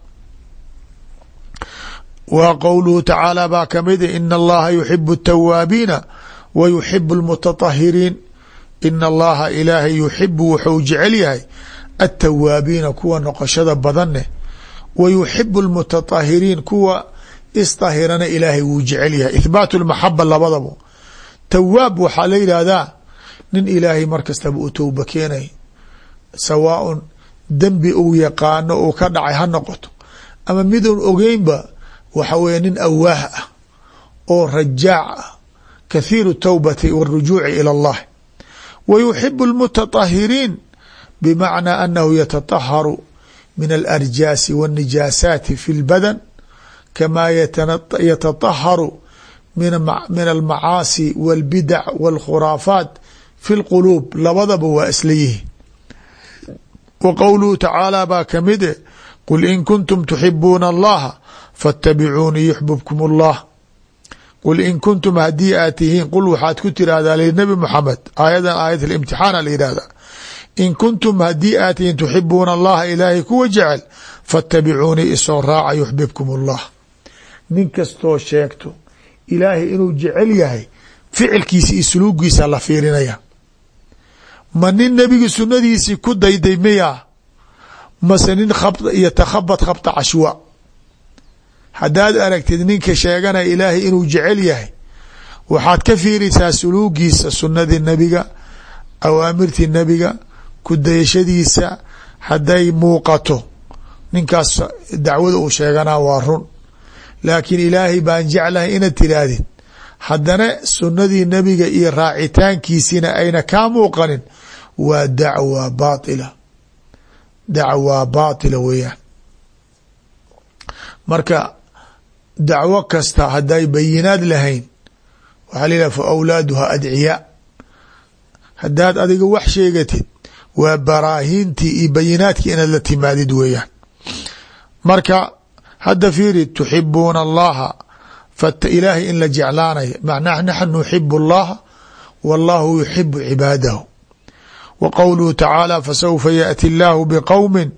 wa qowluhu tacaala baa kamid ina allaha yuxibu الtawaabiina wa yuxibu اlmutatahiriin in allaha ilaahay yuxibu wuxuu jecel yahay atawaabiina kuwa noqoshada badan neh wa yuxibu lmutaahiriin kuwa isdahirana ilaahay wuu jecel yahay. Ithbaatu lmaxaba labadaba. Tawaab waxaa la yidhaahdaa nin ilaahay mar kastaba u towba keenay sawaaun dembi uu yaqaano uu ka dhacay ha noqoto. Ama midun ogeynba waxa weeye nin awaah ah oo rajaac ah kathiiru towbati warujuuci ila allah wa yuxibu اlmutatahiriin bmacnaa anahu yatataharu min alarjaasi wاnnijaasaati fi اlbadan kama yatataharu min almacaasi wاlbidac wاlkhuraafaat fi اlquluub labadaba waa isla yihiin wa qowluhu tacaala baa kamid e qul in kuntum tuxibuuna allaha faاtabicuunii yuxbibkum اllah qul in kuntum haddii aad tihiin qul waxaad ku tirahdaa linabi muxamed aayadan aayat imtixaana la yihahda in kuntum haddii aad tihiin tuxibuuna allaha ilaahay kuwa jecel faاtabicuunii isoo raaca yuxbibkum اllah nin kastoo sheegto ilaahay inuu jecel yahay ficilkiisa iyo suluugiisa la fiirinaya ma nin nebiga sunadiisii ku dayday miya mase nin iyo takhabad khabta cashwa haddaad aragtid ninka sheeganaya ilaahay inuu jecel yahay waxaad ka fiiraysaa suluugiisa sunadii nebiga awaamirtii nebiga ku dayashadiisa hadday muuqato. Ninkaas dacwada uu sheeganaa waa run. Laakiin ilaahay baan jeclahay inaad tiraahdid haddana sunnadii nebiga iyo raacitaankiisina ayna kaa muuqanin waa dacwa baatila. Dacwa baatila weeyaan. Marka dacwo kasta hadday bayinaad lahayn waxaa la yihaha fa awlaaduha adciyaa haddaad adiga wax sheegatid waa baraahiintii iyo bayinaadkii inaad la timaadid weeyaan. Marka hadda fiiri tuxibuuna allaha fata ilaahay in la jeclaanaya. Macnaha naxn nuxibu allaha wallahu yuxibu cibaadahu. Wa qowluhu tacaala fasaufa yaati allaahu biqowmin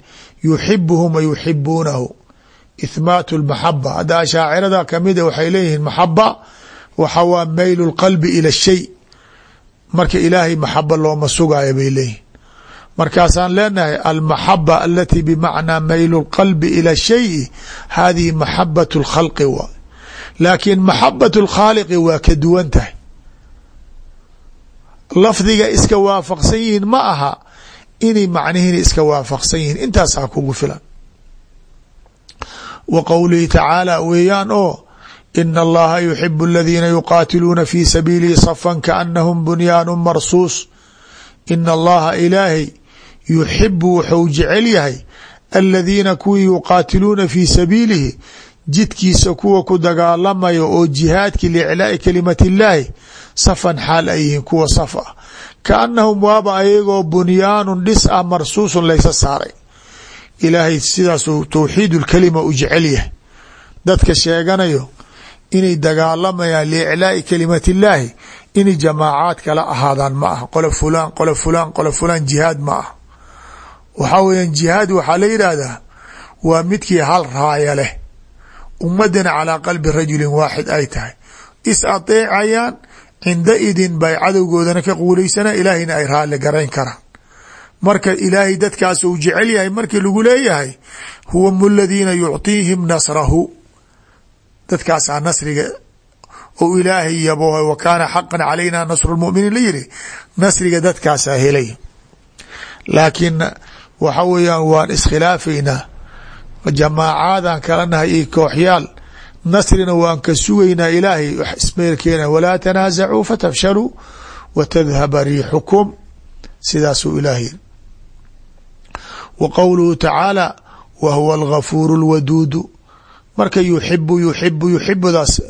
yuxibuhum wa yuxibuunahu ithmaat اlmaxaba hadda ashaacirada kamida waxay leeyihiin maxaba waxa waa maylu اlqalbi ilى shay marka ilaahay maxaba looma sugaayo bay leeyihin markaasaan leenahay almaxaba alati bimacnaa maylu اlqalbi ila shayi hadihi maxabat اlkhalqi wa laakiin maxabat اlkhaaliqi waa ka duwan tahay lafdiga iska waafaqsan yihiin ma aha inay macnihiina iska waafaqsan yihiin intaasaa kugu filan wa qowlihi tacaala weeyaan oo ina allaha yuxibu aladiina yuqaatiluuna fi sabiilihi safan kaanahum bunyaanu marsuus. Ina allaha ilaahay yuxibu wuxuu jecel yahay aladiina kuwii yuqaatiluuna fii sabiilihi jidkiisa kuwa ku dagaalamaya oo jihaadki liiclaai kalimati illaahi safan xaal ay yihiin kuwa saf ah kaanahum waaba ayagoo bunyaanun dhis ah marsuusun laysa saaray ilaahay sidaasuu towxiid lkalima u jecel yahay. Dadka sheeganayo inay dagaalamayaan liiclaai kalimati illaahi inay jamaacaad kala ahaadaan ma ah qolo fulaan qolo fulaan qolo fulaan jihaad ma ah waxaa weeyaan jihaad waxaa la yidhaahdaa waa midkii hal raaya leh. Ummadana calaa qalbi rajulin waaxid ay tahay. Is adeecayaan cinda idin bay cadowgoodana ka quulaysana ilaahayna ay raalli garayn karaan marka ilaahay dadkaas uu jecel yahay markii lagu leeyahay huwam aladiina yucطiihim nasrahu. Dadkaasaa nasriga ou ilaahay yabo wa kaana xaqan calayna nasru lmuminiin la yiri nasriga dadkaasaa helay. Laakiin waxa weeyaan waan iskhilaafaynaa jamaacaadaan kala nahay iyo kooxyaal nasrina waan ka sugaynaa ilaahay ismeelkeena walaa tanaasacuu fatafshaluu wa riixukum. Sidaasuu ilaah yiri wa qowluhu tacaala wa huwa algafuuru lwaduudu marka yuxibu yuxibu yuxibudaas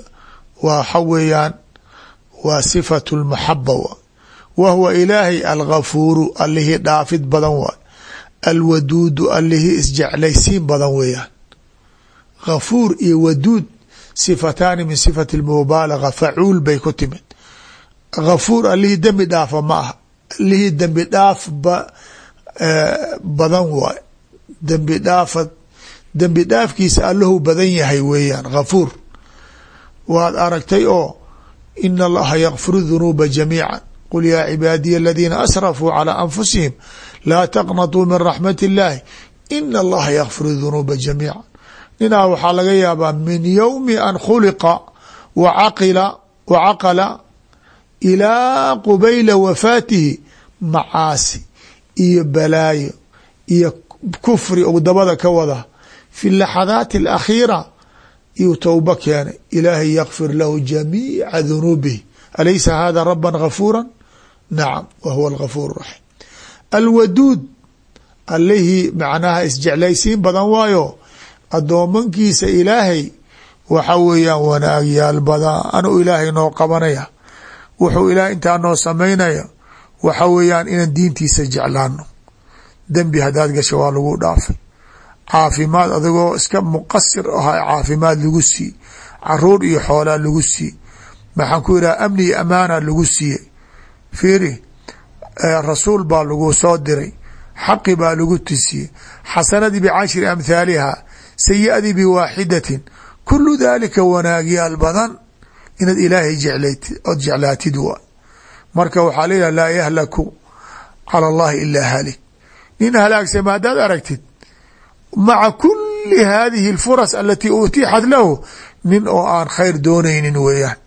waxa weeyaan waa sifatu lmaxaba wa. Huwa ilaahay algafuuru allihii dhaafid badan waay alwaduudu allihii isjeclaysiin badan weeyaan. Gafuur iyo waduud sifataani min sifati lmubaalaga facuul bay ku timid. Gafuur allihii dembi dhaafa ma aha. Allihii dembi dhaaf ba badan waay. Dembi dhaafa dembi dhaafkiisa allahu badan yahay weeyaan gafuur waad aragtay oo ina allaha yakfiru dunuuba jamiica qul yaa cibaadiya aladiina asrafuu calىa anfusihim laa taqnatuu min raxmat illaahi ina allaha yakfiru dunuuba jamiica ninaa waxaa laga yaabaa min yowmi an khuliqa wacaqila wacaqala ilaa qubayla wafaatihi macaasi iyo balaayo iyo kufri ou dabada ka wada fi laxadaati alakhiira iyuu towba keenay. Ilaahay yakfir lahu jamiica dunuubihi. Alaysa hada raba gafuura nacam wa huwa algafuur raxiim. Alwaduud allihii macnaha isjeclaysiin badan waayo addoomankiisa ilaahay waxa weeyaan wanaagyaal badan anuu ilaahay noo qabanaya. Wuxuu ilaah intaa noo samaynaya waxa weeyaan inaan diintiisa jeclaano dembi haddaad gasho waa lagu dhaafay caafimaad adigoo iska muqasir aha caafimaad lagu sii carruur iyo xoolaa lagu sii. Maxaan ku yidhaha amni iyo amaana lagu siiyey. Fiiri rasuul baa lagu soo diray. Xaqi baa lagu tusiyey xasanadii bicashri amhaaliha sayiadii biwaaxidatin kulu dalika wanaagyaal badan. Inaad ilaahay jeclaytid ood jeclaatid waa marka waxaa la yidhah laa yahlaku cala allahi ilaa haalik nin halaagsama haddaad aragtid maca kuli hadihi اlfuras alati utiixat lahu nin oo aan khayr doonaynin weeyaan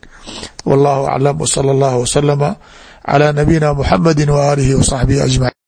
wallahu aclam wslى اllah wslama calى nabiyina muxamadi w aalihi w saxbihi ajmaciin